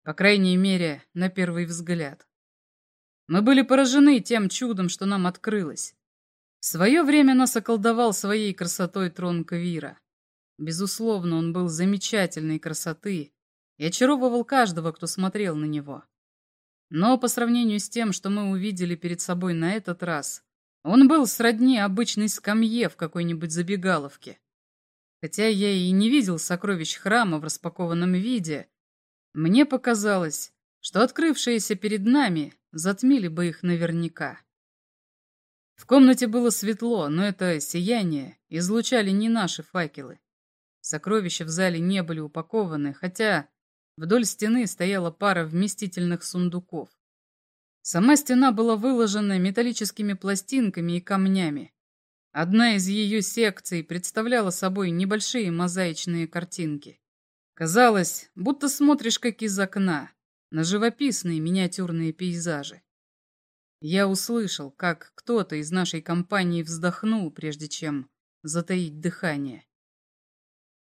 B: По крайней мере, на первый взгляд. Мы были поражены тем чудом, что нам открылось. В свое время нас околдовал своей красотой трон Квира. Безусловно, он был замечательной красоты и очаровывал каждого, кто смотрел на него. Но по сравнению с тем, что мы увидели перед собой на этот раз, он был сродни обычной скамье в какой-нибудь забегаловке. Хотя я и не видел сокровищ храма в распакованном виде, мне показалось, что открывшиеся перед нами затмили бы их наверняка. В комнате было светло, но это сияние излучали не наши факелы. Сокровища в зале не были упакованы, хотя вдоль стены стояла пара вместительных сундуков. Сама стена была выложена металлическими пластинками и камнями. Одна из ее секций представляла собой небольшие мозаичные картинки. Казалось, будто смотришь как из окна, на живописные миниатюрные пейзажи. Я услышал, как кто-то из нашей компании вздохнул, прежде чем затаить дыхание.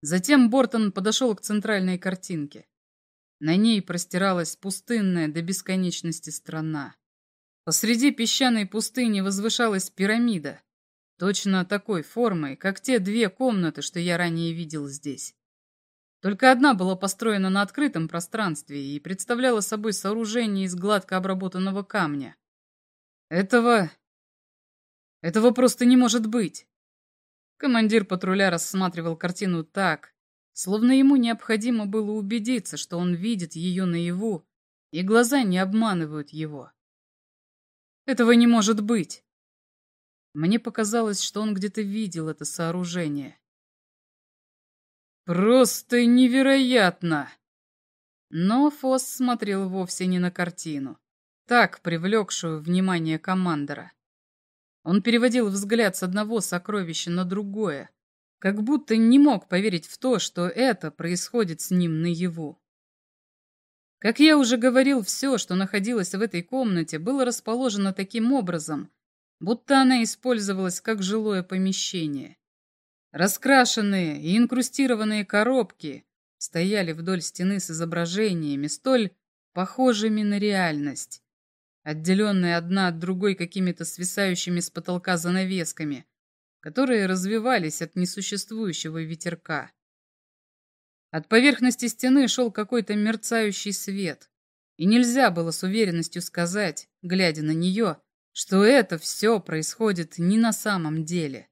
B: Затем Бортон подошел к центральной картинке. На ней простиралась пустынная до бесконечности страна. Посреди песчаной пустыни возвышалась пирамида, точно такой формой, как те две комнаты, что я ранее видел здесь. Только одна была построена на открытом пространстве и представляла собой сооружение из гладко обработанного камня. Этого... Этого просто не может быть. Командир патруля рассматривал картину так, словно ему необходимо было убедиться, что он видит ее наяву, и глаза не обманывают его. Этого не может быть. Мне показалось, что он где-то видел это сооружение. Просто невероятно! Но Фосс смотрел вовсе не на картину, так привлекшую внимание командора. Он переводил взгляд с одного сокровища на другое, как будто не мог поверить в то, что это происходит с ним наяву. Как я уже говорил, все, что находилось в этой комнате, было расположено таким образом, будто она использовалась как жилое помещение. Раскрашенные и инкрустированные коробки стояли вдоль стены с изображениями, столь похожими на реальность, отделенные одна от другой какими-то свисающими с потолка занавесками, которые развивались от несуществующего ветерка. От поверхности стены шел какой-то мерцающий свет, и нельзя было с уверенностью сказать, глядя на нее, что это все происходит не на самом деле.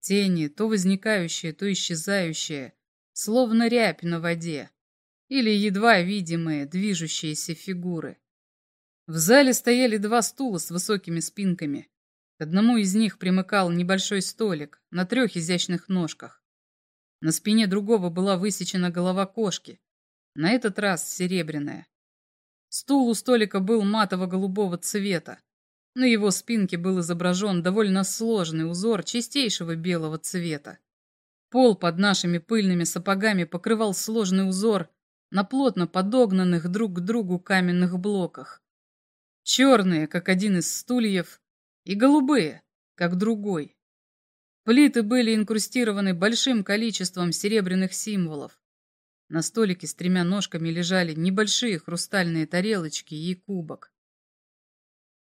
B: Тени, то возникающие, то исчезающие, словно рябь на воде, или едва видимые движущиеся фигуры. В зале стояли два стула с высокими спинками. К одному из них примыкал небольшой столик на трех изящных ножках. На спине другого была высечена голова кошки, на этот раз серебряная. Стул у столика был матово-голубого цвета. На его спинке был изображен довольно сложный узор чистейшего белого цвета. Пол под нашими пыльными сапогами покрывал сложный узор на плотно подогнанных друг к другу каменных блоках. Черные, как один из стульев, и голубые, как другой. Плиты были инкрустированы большим количеством серебряных символов. На столике с тремя ножками лежали небольшие хрустальные тарелочки и кубок.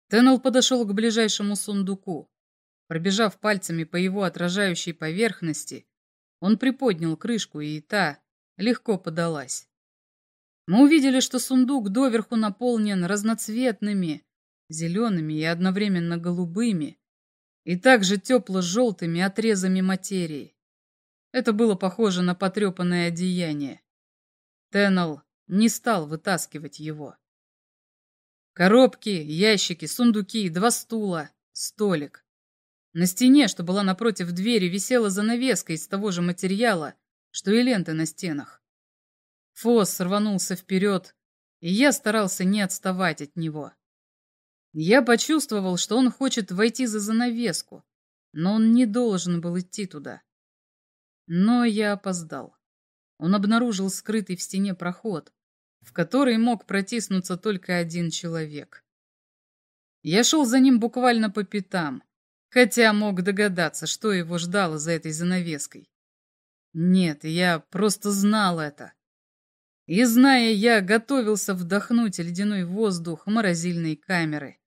B: Теннел подошел к ближайшему сундуку. Пробежав пальцами по его отражающей поверхности, он приподнял крышку, и та легко подалась. Мы увидели, что сундук доверху наполнен разноцветными, зелеными и одновременно голубыми, и также тепло-желтыми отрезами материи. Это было похоже на потрепанное одеяние. Теннел не стал вытаскивать его. Коробки, ящики, сундуки, два стула, столик. На стене, что была напротив двери, висела занавеска из того же материала, что и ленты на стенах. Фос рванулся вперед, и я старался не отставать от него. Я почувствовал, что он хочет войти за занавеску, но он не должен был идти туда. Но я опоздал. Он обнаружил скрытый в стене проход, в который мог протиснуться только один человек. Я шел за ним буквально по пятам, хотя мог догадаться, что его ждало за этой занавеской. Нет, я просто знал это. И, зная, я готовился вдохнуть ледяной воздух морозильной камеры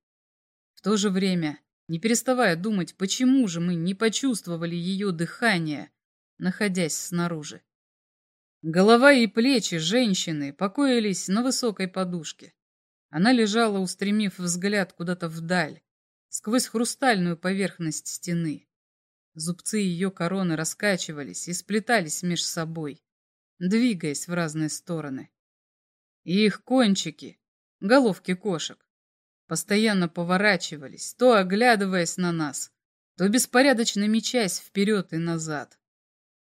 B: то же время, не переставая думать, почему же мы не почувствовали ее дыхание, находясь снаружи. Голова и плечи женщины покоились на высокой подушке. Она лежала, устремив взгляд куда-то вдаль, сквозь хрустальную поверхность стены. Зубцы ее короны раскачивались и сплетались меж собой, двигаясь в разные стороны. И их кончики, головки кошек, постоянно поворачивались, то оглядываясь на нас, то беспорядочно мечась вперед и назад.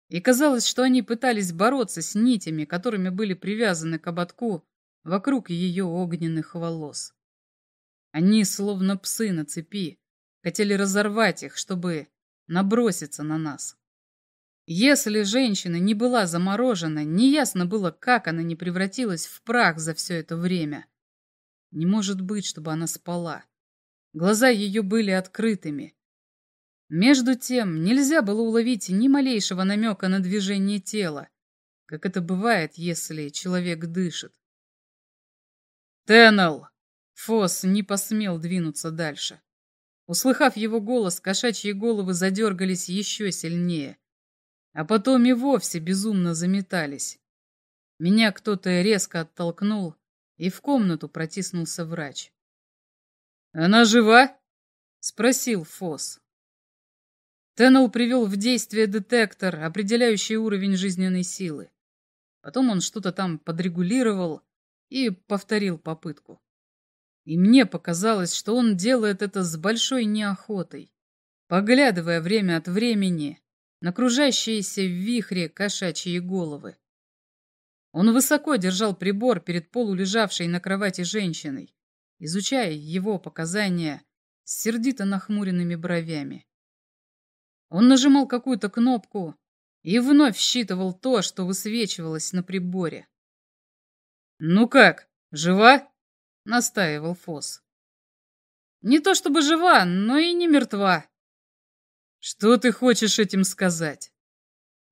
B: И казалось, что они пытались бороться с нитями, которыми были привязаны к ободку вокруг ее огненных волос. Они, словно псы на цепи, хотели разорвать их, чтобы наброситься на нас. Если женщина не была заморожена, неясно было, как она не превратилась в прах за все это время. Не может быть, чтобы она спала. Глаза ее были открытыми. Между тем, нельзя было уловить ни малейшего намека на движение тела, как это бывает, если человек дышит. «Теннел!» Фос не посмел двинуться дальше. Услыхав его голос, кошачьи головы задергались еще сильнее, а потом и вовсе безумно заметались. Меня кто-то резко оттолкнул, и в комнату протиснулся врач. «Она жива?» — спросил Фос. Теннел привел в действие детектор, определяющий уровень жизненной силы. Потом он что-то там подрегулировал и повторил попытку. И мне показалось, что он делает это с большой неохотой, поглядывая время от времени на кружащиеся в вихре кошачьи головы. Он высоко держал прибор перед полулежавшей на кровати женщиной, изучая его показания с сердито нахмуренными бровями. Он нажимал какую-то кнопку и вновь считывал то, что высвечивалось на приборе. «Ну как, жива?» — настаивал Фос. «Не то чтобы жива, но и не мертва». «Что ты хочешь этим сказать?»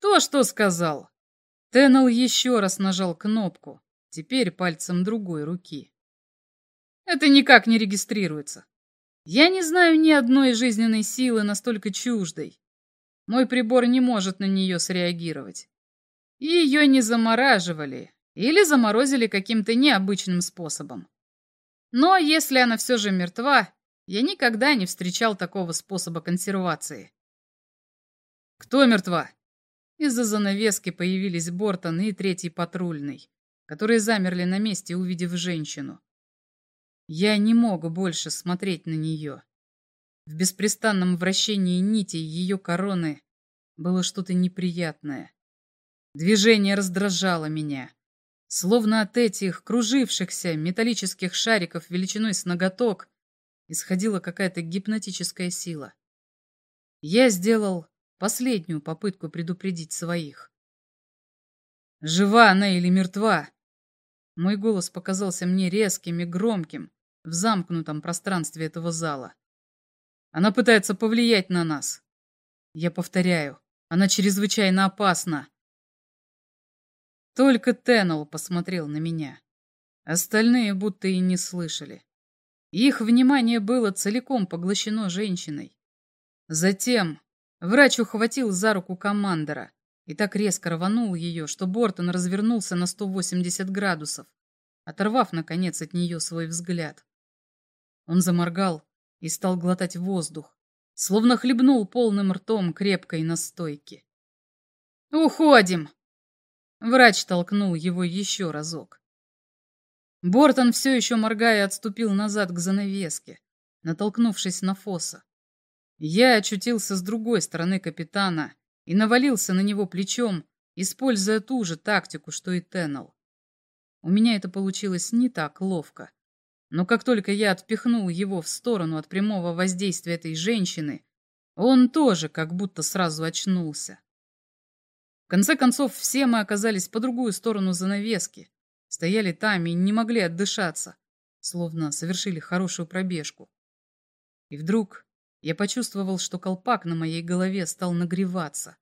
B: «То, что сказал. Теннел еще раз нажал кнопку, теперь пальцем другой руки. Это никак не регистрируется. Я не знаю ни одной жизненной силы настолько чуждой, мой прибор не может на нее среагировать. И ее не замораживали или заморозили каким-то необычным способом. Но если она все же мертва, я никогда не встречал такого способа консервации. «Кто мертва?» Из-за занавески появились Бортон и третий патрульный, которые замерли на месте, увидев женщину. Я не мог больше смотреть на нее. В беспрестанном вращении нитей ее короны было что-то неприятное. Движение раздражало меня. Словно от этих кружившихся металлических шариков величиной с ноготок исходила какая-то гипнотическая сила. Я сделал последнюю попытку предупредить своих. «Жива она или мертва?» Мой голос показался мне резким и громким в замкнутом пространстве этого зала. Она пытается повлиять на нас. Я повторяю, она чрезвычайно опасна. Только Теннел посмотрел на меня. Остальные будто и не слышали. Их внимание было целиком поглощено женщиной. Затем врач ухватил за руку командора и так резко рванул ее, что Бортон развернулся на 180 градусов, оторвав, наконец, от нее свой взгляд. Он заморгал и стал глотать воздух, словно хлебнул полным ртом крепкой настойки. «Уходим!» Врач толкнул его еще разок. Бортон, все еще моргая, отступил назад к занавеске, натолкнувшись на Фоса. Я очутился с другой стороны капитана и навалился на него плечом, используя ту же тактику, что и Теннел. У меня это получилось не так ловко. Но как только я отпихнул его в сторону от прямого воздействия этой женщины, он тоже как будто сразу очнулся. В конце концов, все мы оказались по другую сторону занавески, стояли там и не могли отдышаться, словно совершили хорошую пробежку. И вдруг я почувствовал, что колпак на моей голове стал нагреваться,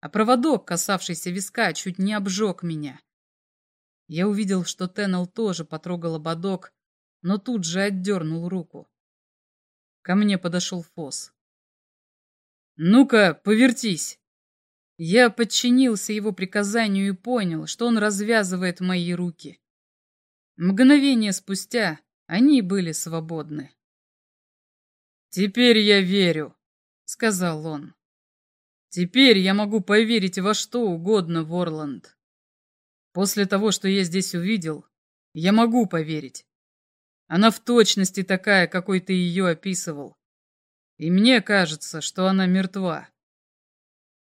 B: а проводок, касавшийся виска, чуть не обжег меня. Я увидел, что Теннел тоже потрогал ободок, но тут же отдернул руку. Ко мне подошел Фос. «Ну-ка, повертись!» Я подчинился его приказанию и понял, что он развязывает мои руки. Мгновение спустя они были свободны. «Теперь я верю», — сказал он. «Теперь я могу поверить во что угодно, Ворланд. После того, что я здесь увидел, я могу поверить. Она в точности такая, какой ты ее описывал. И мне кажется, что она мертва.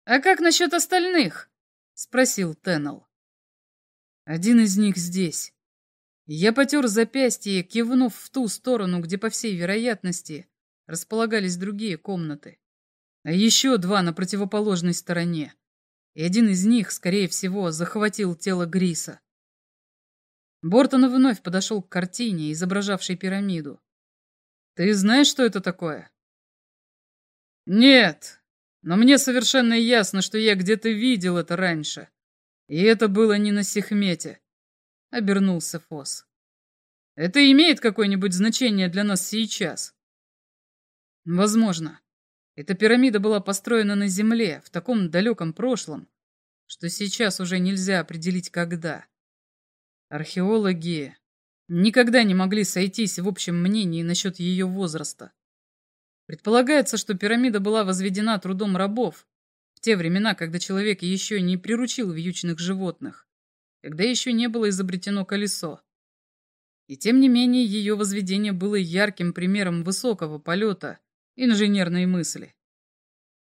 B: «А как насчет остальных?» — спросил Теннел. «Один из них здесь». Я потер запястье, кивнув в ту сторону, где, по всей вероятности, располагались другие комнаты. А еще два на противоположной стороне. И один из них, скорее всего, захватил тело Гриса. Бортон вновь подошел к картине, изображавшей пирамиду. «Ты знаешь, что это такое?» «Нет, но мне совершенно ясно, что я где-то видел это раньше. И это было не на Сехмете», — обернулся Фос. «Это имеет какое-нибудь значение для нас сейчас?» «Возможно. Эта пирамида была построена на Земле в таком далеком прошлом, что сейчас уже нельзя определить, когда». Археологи никогда не могли сойтись в общем мнении насчет ее возраста. Предполагается, что пирамида была возведена трудом рабов в те времена, когда человек еще не приручил вьючных животных, когда еще не было изобретено колесо. И тем не менее ее возведение было ярким примером высокого полета инженерной мысли.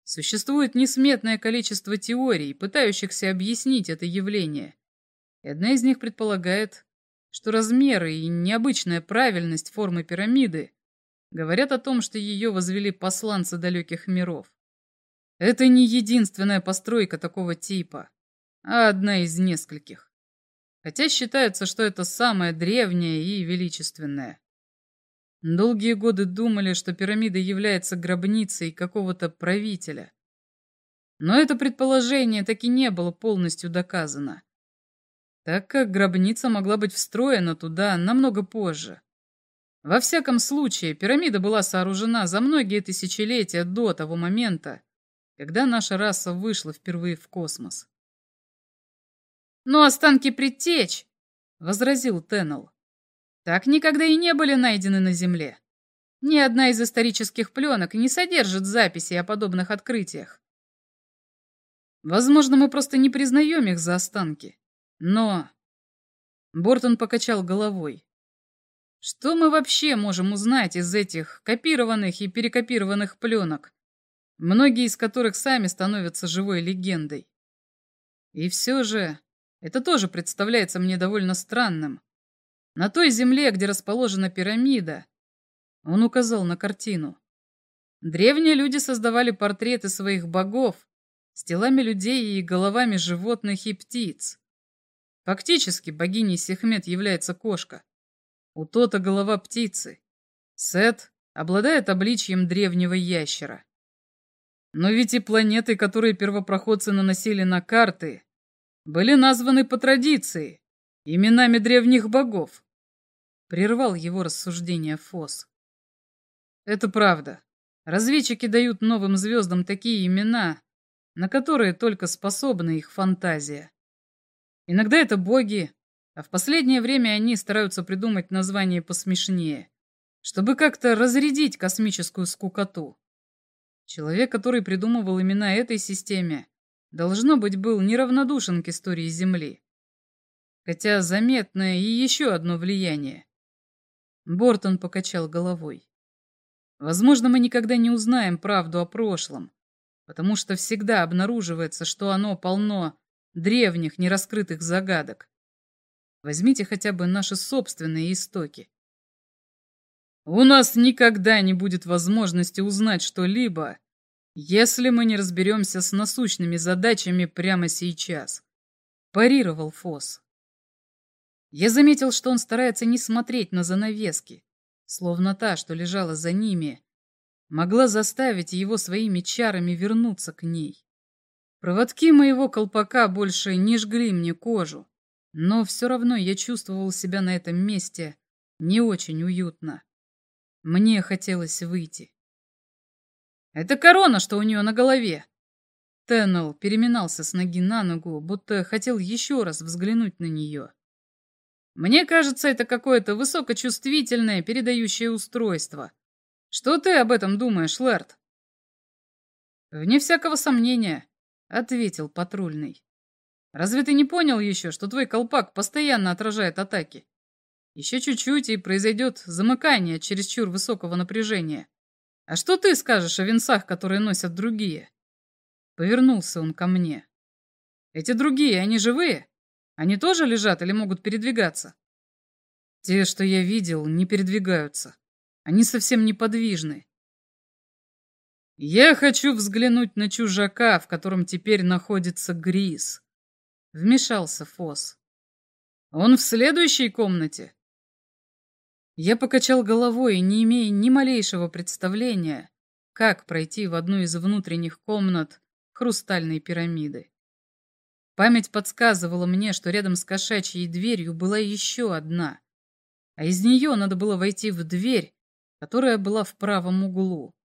B: Существует несметное количество теорий, пытающихся объяснить это явление, и одна из них предполагает, что размеры и необычная правильность формы пирамиды говорят о том, что ее возвели посланцы далеких миров. Это не единственная постройка такого типа, а одна из нескольких. Хотя считается, что это самая древняя и величественная. Долгие годы думали, что пирамида является гробницей какого-то правителя. Но это предположение так и не было полностью доказано так как гробница могла быть встроена туда намного позже. Во всяком случае, пирамида была сооружена за многие тысячелетия до того момента, когда наша раса вышла впервые в космос.
A: «Но останки предтеч!» — возразил Теннел. «Так никогда и не были найдены на Земле. Ни одна из исторических пленок не содержит записей о подобных открытиях.
B: Возможно, мы просто не признаем их за останки. Но...» Бортон покачал головой. «Что мы вообще можем узнать из этих копированных и перекопированных пленок, многие из которых сами становятся живой легендой? И все же это тоже представляется мне довольно странным. На той земле, где расположена пирамида, он указал на картину. Древние люди создавали портреты своих богов с телами людей и головами животных и птиц. Фактически богиней Сехмет является кошка. У Тота голова птицы. Сет обладает обличьем древнего ящера. Но ведь и планеты, которые первопроходцы наносили на карты, были названы по традиции, именами древних богов. Прервал его рассуждение Фос. Это правда. Разведчики дают новым звездам такие имена, на которые только способна их фантазия. Иногда это боги, а в последнее время они стараются придумать название посмешнее, чтобы как-то разрядить космическую скукоту. Человек, который придумывал имена этой системе, должно быть, был неравнодушен к истории Земли. Хотя заметное и еще одно влияние. Бортон покачал головой. Возможно, мы никогда не узнаем правду о прошлом, потому что всегда обнаруживается, что оно полно древних нераскрытых загадок. Возьмите хотя бы наши собственные истоки. У нас никогда не будет возможности узнать что-либо, если мы не разберемся с насущными задачами прямо сейчас, парировал Фос. Я заметил, что он старается не смотреть на занавески, словно та, что лежала за ними, могла заставить его своими чарами вернуться к ней. Проводки моего колпака больше не жгли мне кожу, но все равно я чувствовал себя на этом месте не очень уютно. Мне хотелось выйти. Это корона, что у нее на голове. Теннел переминался с ноги на ногу, будто хотел еще раз взглянуть на нее. Мне кажется, это какое-то высокочувствительное передающее устройство. Что ты об этом думаешь, Лэрд? Вне всякого сомнения, ответил патрульный. Разве ты не понял еще, что твой колпак постоянно отражает атаки? Еще чуть-чуть, и произойдет замыкание чересчур высокого напряжения. А что ты скажешь о венцах, которые носят другие? Повернулся он ко мне. Эти другие, они живые? Они тоже лежат или могут передвигаться? Те, что я видел, не передвигаются. Они совсем неподвижны. Я хочу взглянуть на чужака, в котором теперь находится Грис. Вмешался Фос. Он в следующей комнате? Я покачал головой, не имея ни малейшего представления, как пройти в одну из внутренних комнат хрустальной пирамиды. Память подсказывала мне, что рядом с кошачьей дверью была еще одна, а из нее надо было войти в дверь, которая была в правом углу.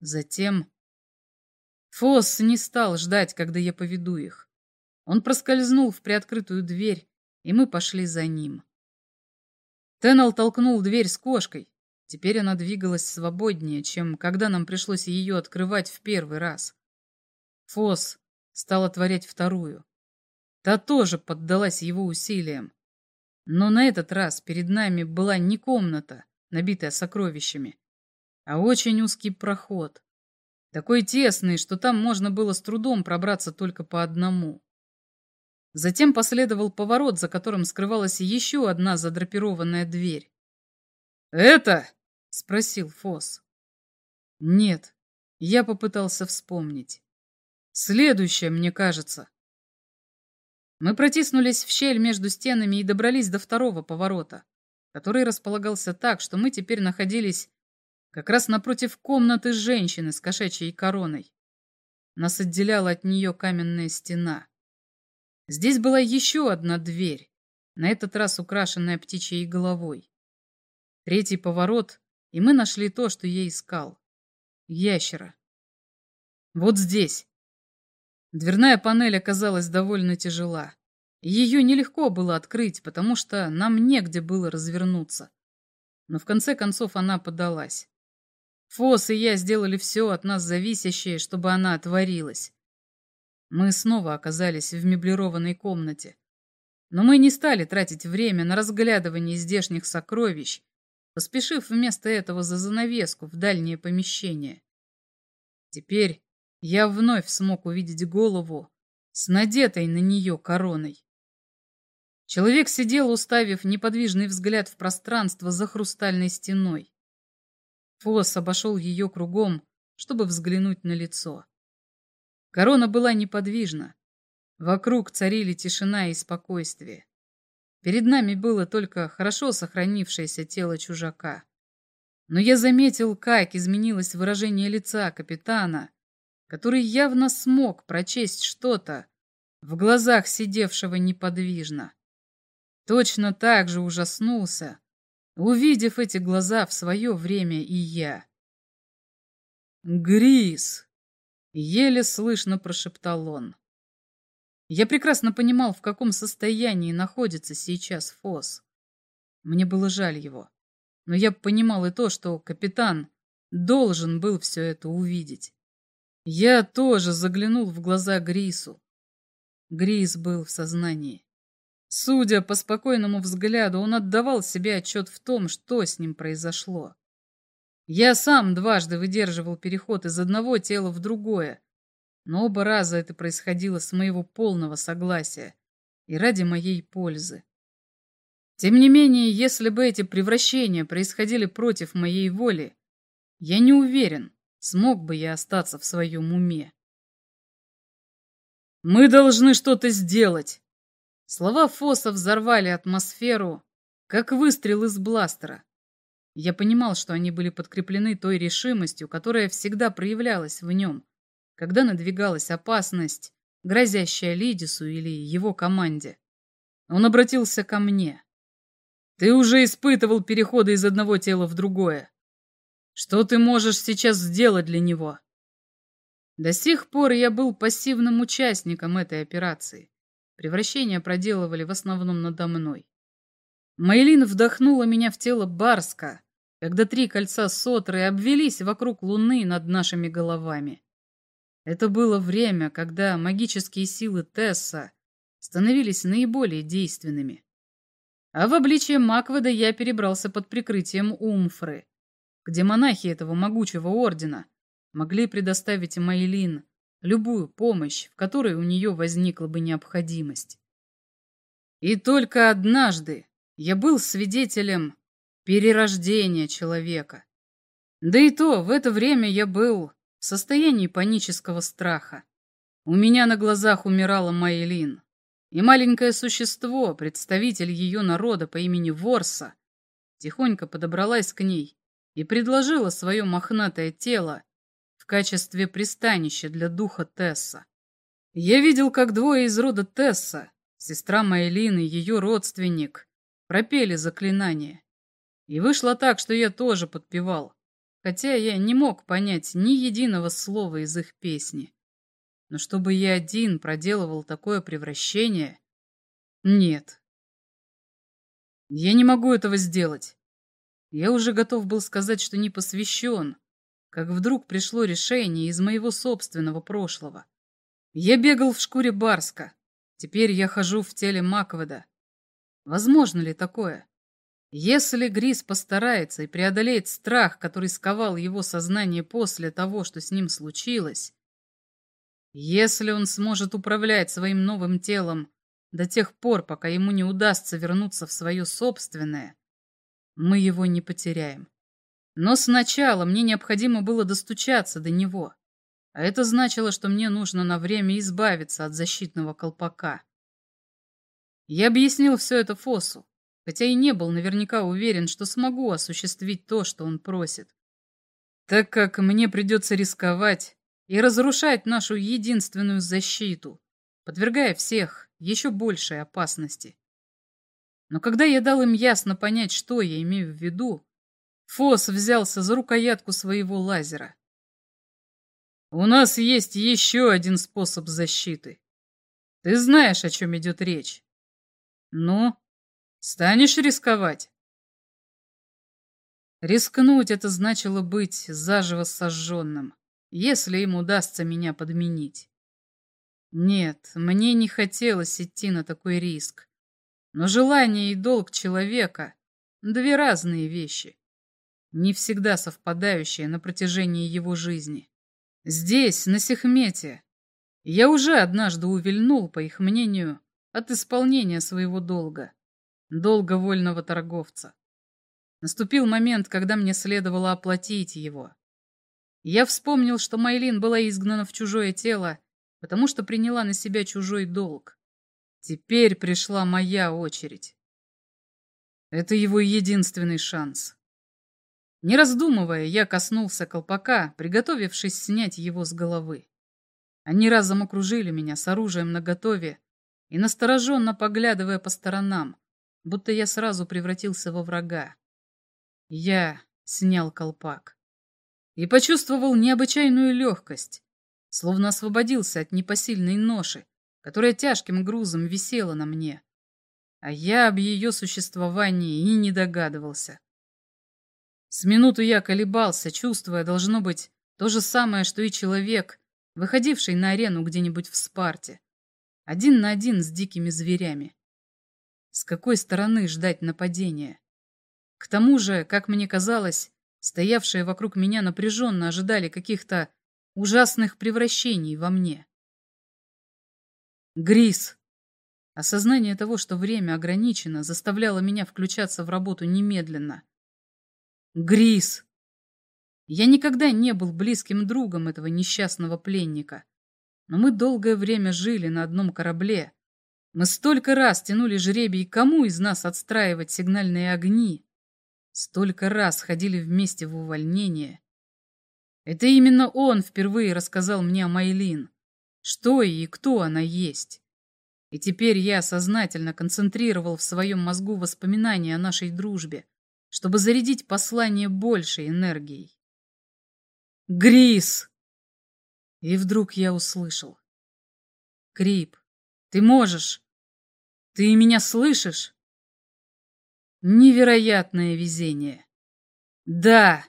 B: Затем... Фосс не стал ждать, когда я поведу их. Он проскользнул в приоткрытую дверь, и мы пошли за ним. Теннел толкнул дверь с кошкой. Теперь она двигалась свободнее, чем когда нам пришлось ее открывать в первый раз. Фос стал отворять вторую. Та тоже поддалась его усилиям. Но на этот раз перед нами была не комната, набитая сокровищами, а очень узкий проход. Такой тесный, что там можно было с трудом пробраться только по одному. Затем последовал поворот, за которым скрывалась еще одна задрапированная дверь. «Это?» — спросил Фос. «Нет». Я попытался вспомнить. «Следующее, мне кажется». Мы протиснулись в щель между стенами и добрались до второго поворота, который располагался так, что мы теперь находились как раз напротив комнаты женщины с кошачьей короной. Нас отделяла от нее каменная стена. Здесь была еще одна дверь, на этот раз украшенная птичьей головой. Третий поворот, и мы нашли то, что я искал. Ящера. Вот здесь,
A: Дверная панель оказалась довольно тяжела. Ее нелегко было открыть, потому что нам негде было развернуться. Но в конце концов она подалась. Фос и я сделали все от нас зависящее, чтобы она отворилась. Мы снова оказались в меблированной комнате. Но мы не стали тратить время на разглядывание здешних сокровищ, поспешив вместо этого за занавеску в дальнее помещение. Теперь я вновь смог увидеть голову с надетой на нее короной. Человек сидел, уставив неподвижный взгляд в пространство за хрустальной стеной. Фос обошел ее кругом, чтобы взглянуть на лицо. Корона была неподвижна. Вокруг царили тишина и спокойствие. Перед нами было только хорошо сохранившееся тело чужака. Но я заметил, как изменилось выражение лица капитана, который явно смог прочесть что-то в глазах сидевшего неподвижно. Точно так же ужаснулся, увидев эти глаза в свое время и я. «Грис!» — еле слышно прошептал он. Я прекрасно понимал, в каком состоянии находится сейчас Фос. Мне было жаль его. Но я понимал и то, что капитан должен был все это увидеть. Я тоже заглянул в глаза Грису. Грис был в сознании. Судя по спокойному взгляду, он отдавал себе отчет в том, что с ним произошло. Я сам дважды выдерживал переход из одного тела в другое, но оба раза это происходило с моего полного согласия и ради моей пользы. Тем не менее, если бы эти превращения происходили против моей воли, я не уверен, смог бы я остаться в своем уме. «Мы должны что-то сделать!» Слова Фоса взорвали атмосферу, как выстрел из бластера. Я понимал, что они были подкреплены той решимостью, которая всегда проявлялась в нем, когда надвигалась опасность, грозящая Лидису или его команде. Он обратился ко мне. «Ты уже испытывал переходы из одного тела в другое. Что ты можешь сейчас сделать для него?» До сих пор я был пассивным участником этой операции. Превращения проделывали в основном надо мной. Мейлин вдохнула меня в тело Барска, когда три кольца Сотры обвелись вокруг Луны над нашими головами. Это было время, когда магические силы Тесса становились наиболее действенными. А в обличье Макведа я перебрался под прикрытием Умфры, где монахи этого могучего ордена могли предоставить Мейлин любую помощь, в которой у нее возникла бы необходимость. И только однажды я был свидетелем перерождения человека. Да и то, в это время я был в состоянии панического страха. У меня на глазах умирала Майлин, и маленькое существо, представитель ее народа по имени Ворса, тихонько подобралась к ней и предложила свое мохнатое тело в качестве пристанища для духа Тесса. Я видел, как двое из рода Тесса, сестра Майлин и ее родственник, пропели заклинание. И вышло так, что я тоже подпевал, хотя я не мог понять ни единого слова из их песни. Но чтобы я один проделывал такое превращение... Нет. Я не могу этого сделать. Я уже готов был сказать, что не посвящен, как вдруг пришло решение из моего собственного прошлого. Я бегал в шкуре Барска, теперь я хожу в теле Макведа. Возможно ли такое? Если Грис постарается и преодолеет страх, который сковал его сознание после того, что с ним случилось, если он сможет управлять своим новым телом до тех пор, пока ему не удастся вернуться в свое собственное, мы его не потеряем. Но сначала мне необходимо было достучаться до него, а это значило, что мне нужно на время избавиться от защитного колпака. Я объяснил все это Фосу, хотя и не был наверняка уверен, что смогу осуществить то, что он просит. Так как мне придется рисковать и разрушать нашу единственную защиту, подвергая всех еще большей опасности. Но когда я дал им ясно понять, что я имею в виду, Фос взялся за рукоятку своего лазера. У нас есть еще один способ защиты. Ты знаешь, о чем идет речь. Ну, станешь рисковать? Рискнуть это значило быть заживо сожженным, если им удастся меня подменить. Нет, мне не хотелось идти на такой риск. Но желание и долг человека — две разные вещи, не всегда совпадающие на протяжении его жизни. Здесь, на Сехмете, я уже однажды увильнул, по их мнению, от исполнения своего долга, долга вольного торговца. Наступил момент, когда мне следовало оплатить его. Я вспомнил, что Майлин была изгнана в чужое тело, потому что приняла на себя чужой долг. Теперь пришла моя очередь. Это его единственный шанс. Не раздумывая, я коснулся колпака, приготовившись снять его с головы. Они разом окружили меня с оружием наготове и настороженно поглядывая по сторонам, будто я сразу превратился во врага. Я снял колпак и почувствовал необычайную легкость, словно освободился от непосильной ноши, которая тяжким грузом висела на мне. А я об ее существовании и не догадывался. С минуту я колебался, чувствуя, должно быть, то же самое, что и человек, выходивший на арену где-нибудь в Спарте, один на один с дикими зверями. С какой стороны ждать нападения? К тому же, как мне казалось, стоявшие вокруг меня напряженно ожидали каких-то ужасных превращений во мне. Грис. Осознание того, что время ограничено, заставляло меня включаться в работу немедленно. Грис! Я никогда не был близким другом этого несчастного пленника. Но мы долгое время жили на одном корабле. Мы столько раз тянули жребий, кому из нас отстраивать сигнальные огни. Столько раз ходили вместе в увольнение. Это именно он впервые рассказал мне о Майлин. Что и кто она есть. И теперь я сознательно концентрировал в своем мозгу воспоминания о нашей дружбе, чтобы зарядить послание большей энергией. «Грис!» И вдруг я услышал. «Крип, ты можешь! Ты меня слышишь?» Невероятное везение. «Да!»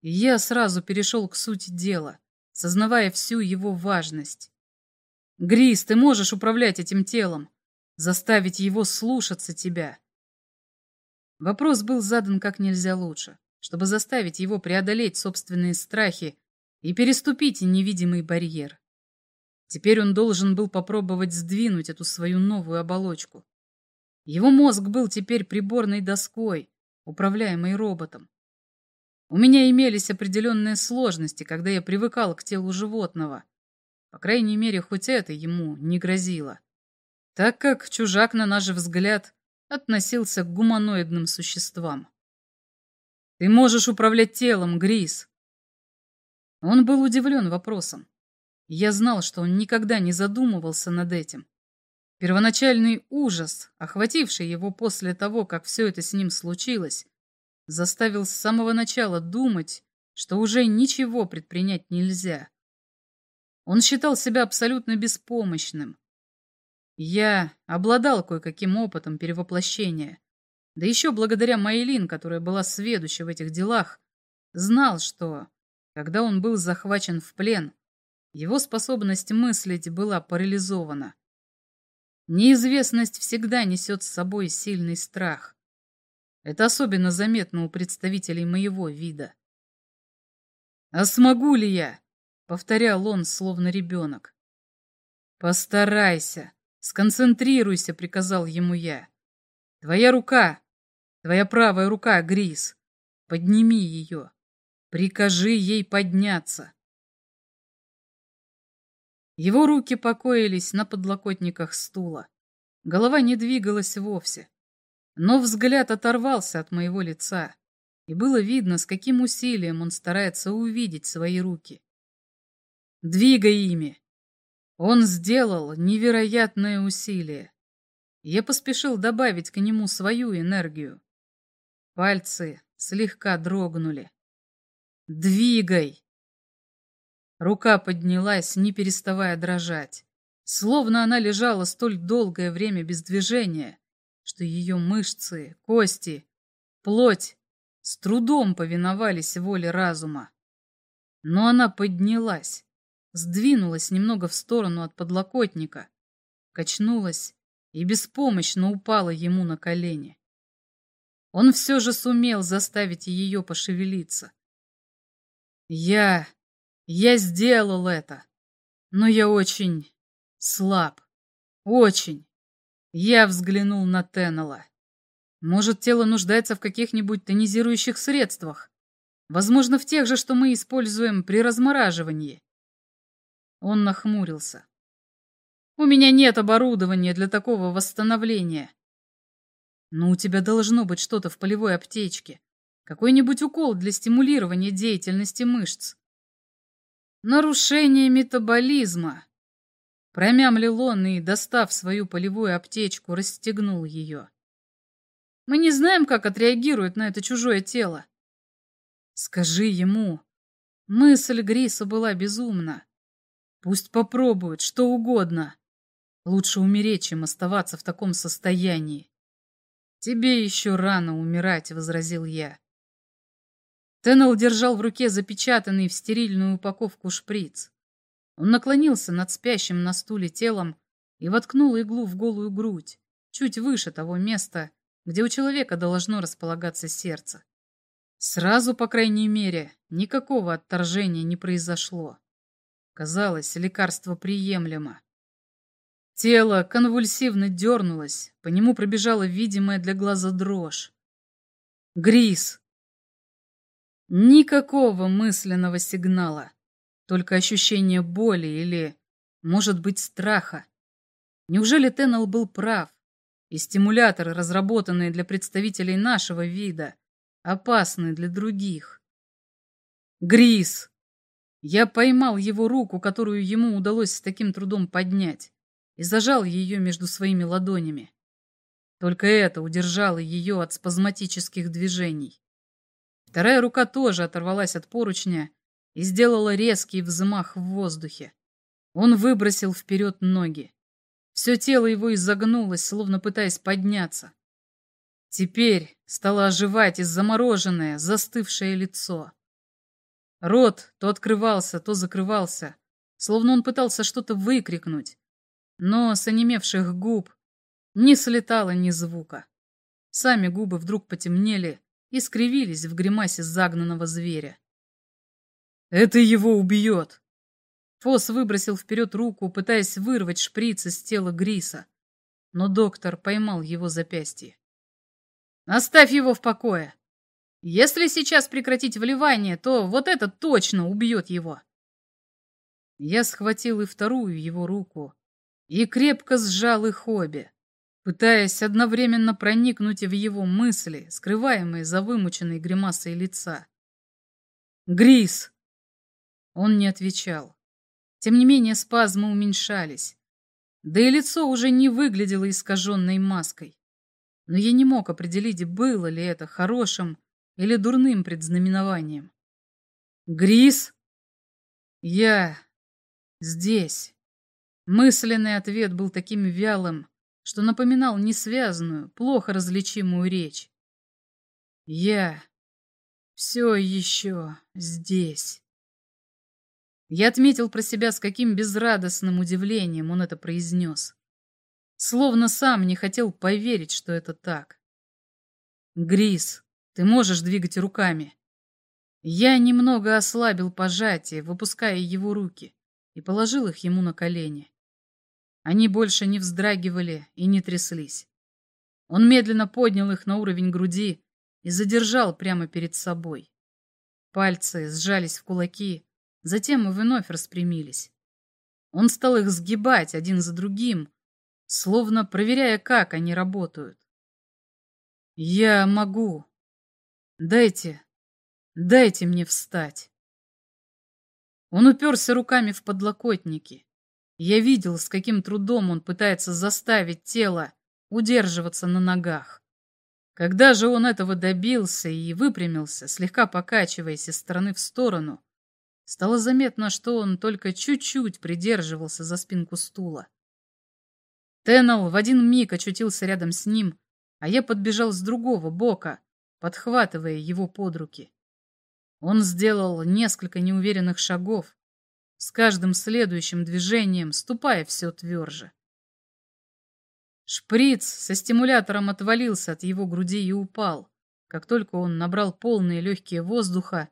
A: я сразу перешел к сути дела, сознавая всю его важность. «Грис, ты можешь управлять этим телом, заставить его слушаться тебя. Вопрос был задан как нельзя лучше, чтобы заставить его преодолеть собственные страхи и переступить невидимый барьер. Теперь он должен был попробовать сдвинуть эту свою новую оболочку. Его мозг был теперь приборной доской, управляемой роботом. У меня имелись определенные сложности, когда я привыкал к телу животного. По крайней мере, хоть это ему не грозило. Так как чужак, на наш взгляд, относился к гуманоидным существам. «Ты можешь управлять телом, Грис!» Он был удивлен вопросом. Я знал, что он никогда не задумывался над этим. Первоначальный ужас, охвативший его после того, как все это с ним случилось, заставил с самого начала думать, что уже ничего предпринять нельзя. Он считал себя абсолютно беспомощным, я обладал кое-каким опытом перевоплощения. Да еще благодаря Майлин, которая была сведуща в этих делах, знал, что, когда он был захвачен в плен, его способность мыслить была парализована. Неизвестность всегда несет с собой сильный страх. Это особенно заметно у представителей моего вида. «А смогу ли я?» — повторял он, словно ребенок. «Постарайся», «Сконцентрируйся», — приказал ему я. «Твоя рука, твоя правая рука, Грис. Подними ее. Прикажи ей подняться». Его руки покоились на подлокотниках стула. Голова не двигалась вовсе. Но взгляд оторвался от моего лица, и было видно, с каким усилием он старается увидеть свои руки. «Двигай ими!» Он сделал невероятное усилие. Я поспешил добавить к нему свою энергию. Пальцы слегка дрогнули. «Двигай!» Рука поднялась, не переставая дрожать, словно она лежала столь долгое время без движения, что ее мышцы, кости, плоть с трудом повиновались воле разума. Но она поднялась, сдвинулась немного в сторону от подлокотника, качнулась и беспомощно упала ему на колени. Он все же сумел заставить ее пошевелиться. Я... я сделал это, но я очень слаб. Очень. Я взглянул на Теннелла. Может, тело нуждается в каких-нибудь тонизирующих средствах? Возможно, в тех же, что мы используем при размораживании. Он нахмурился. У меня нет оборудования для такого восстановления. Но у тебя должно быть что-то в полевой аптечке. Какой-нибудь укол для стимулирования деятельности мышц. Нарушение метаболизма. Промямлил он и, достав свою полевую аптечку, расстегнул ее. Мы не знаем, как отреагирует на это чужое тело. Скажи ему. Мысль Гриса была безумна. Пусть попробует что угодно. Лучше умереть, чем оставаться в таком состоянии. Тебе еще рано умирать, — возразил я. Теннел держал в руке запечатанный в стерильную упаковку шприц. Он наклонился над спящим на стуле телом и воткнул иглу в голую грудь, чуть выше того места, где у человека должно располагаться сердце. Сразу, по крайней мере, никакого отторжения не произошло. Казалось, лекарство приемлемо. Тело конвульсивно дернулось, по нему пробежала видимая для глаза дрожь. Грис! Никакого мысленного сигнала, только ощущение боли или, может быть, страха. Неужели Теннел был прав, и стимуляторы, разработанные для представителей нашего вида, опасны для других? Грис! Я поймал его руку, которую ему удалось с таким трудом поднять и зажал ее между своими ладонями. Только это удержало ее от спазматических движений. Вторая рука тоже оторвалась от поручня и сделала резкий взмах в воздухе. Он выбросил вперед ноги. Все тело его изогнулось, словно пытаясь подняться. Теперь стало оживать и замороженное, застывшее лицо. Рот то открывался, то закрывался, словно он пытался что-то выкрикнуть, но с онемевших губ не слетало ни звука. Сами губы вдруг потемнели и скривились в гримасе загнанного зверя. «Это его убьет!» Фос выбросил вперед руку, пытаясь вырвать шприц из тела Гриса, но доктор поймал его запястье. «Оставь его в покое! Если сейчас прекратить вливание, то вот это точно убьет его!» Я схватил и вторую его руку, и крепко сжал их обе, пытаясь одновременно проникнуть в его мысли, скрываемые за вымученной гримасой лица. «Грис!» Он не отвечал. Тем не менее спазмы уменьшались, да и лицо уже не выглядело искаженной маской. Но я не мог определить, было ли это хорошим или дурным предзнаменованием. «Грис?» «Я здесь». Мысленный ответ был таким вялым, что напоминал несвязную, плохо различимую речь. «Я все еще здесь». Я отметил про себя, с каким безрадостным удивлением он это произнес. Словно сам не хотел поверить, что это так. «Грис, ты можешь двигать руками?» Я немного ослабил пожатие, выпуская его руки, и положил их ему на колени. Они больше не вздрагивали и не тряслись. Он медленно поднял их на уровень груди и задержал прямо перед собой. Пальцы сжались в кулаки, затем и вновь распрямились. Он стал их сгибать один за другим, словно проверяя, как они работают. «Я могу. Дайте, дайте мне встать». Он уперся руками в подлокотники, я видел, с каким трудом он пытается заставить тело удерживаться на ногах. Когда же он этого добился и выпрямился, слегка покачиваясь из стороны в сторону, Стало заметно, что он только чуть-чуть придерживался за спинку стула. Теннел в один миг очутился рядом с ним, а я подбежал с другого бока, подхватывая его под руки. Он сделал несколько неуверенных шагов, с каждым следующим движением ступая все тверже. Шприц со стимулятором отвалился от его груди и упал, как только он набрал полные легкие воздуха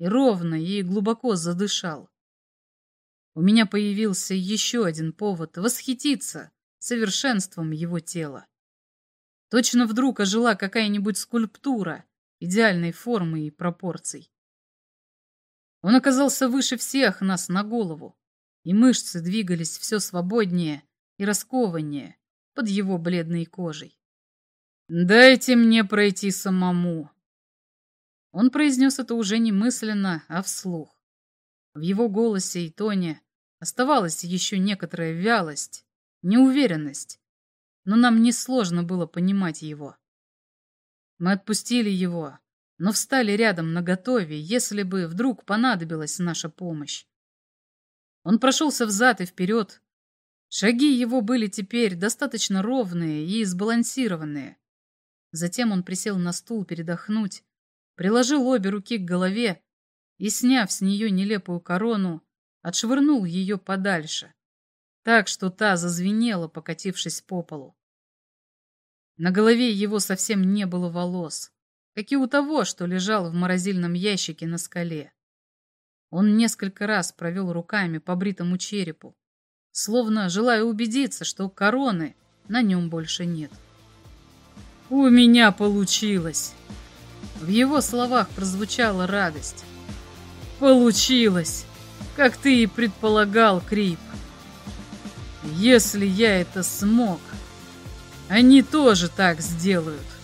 A: и ровно и глубоко задышал. У меня появился еще один повод восхититься совершенством его тела. Точно вдруг ожила какая-нибудь скульптура идеальной формы и пропорций. Он оказался выше всех нас на голову, и мышцы двигались все свободнее и раскованнее под его бледной кожей. «Дайте мне пройти самому!» Он произнес это уже не мысленно, а вслух. В его голосе и тоне оставалась еще некоторая вялость, неуверенность, но нам несложно было понимать его. Мы отпустили его, но встали рядом наготове, если бы вдруг понадобилась наша помощь. Он прошелся взад и вперед. Шаги его были теперь достаточно ровные и сбалансированные. Затем он присел на стул передохнуть, приложил обе руки к голове и, сняв с нее нелепую корону, отшвырнул ее подальше, так что та зазвенела, покатившись по полу. На голове его совсем не было волос как и у того, что лежал в морозильном ящике на скале. Он несколько раз провел руками по бритому черепу, словно желая убедиться, что короны на нем больше нет. «У меня получилось!» В его словах прозвучала радость. «Получилось! Как ты и предполагал, Крип! Если я это смог, они тоже так сделают!»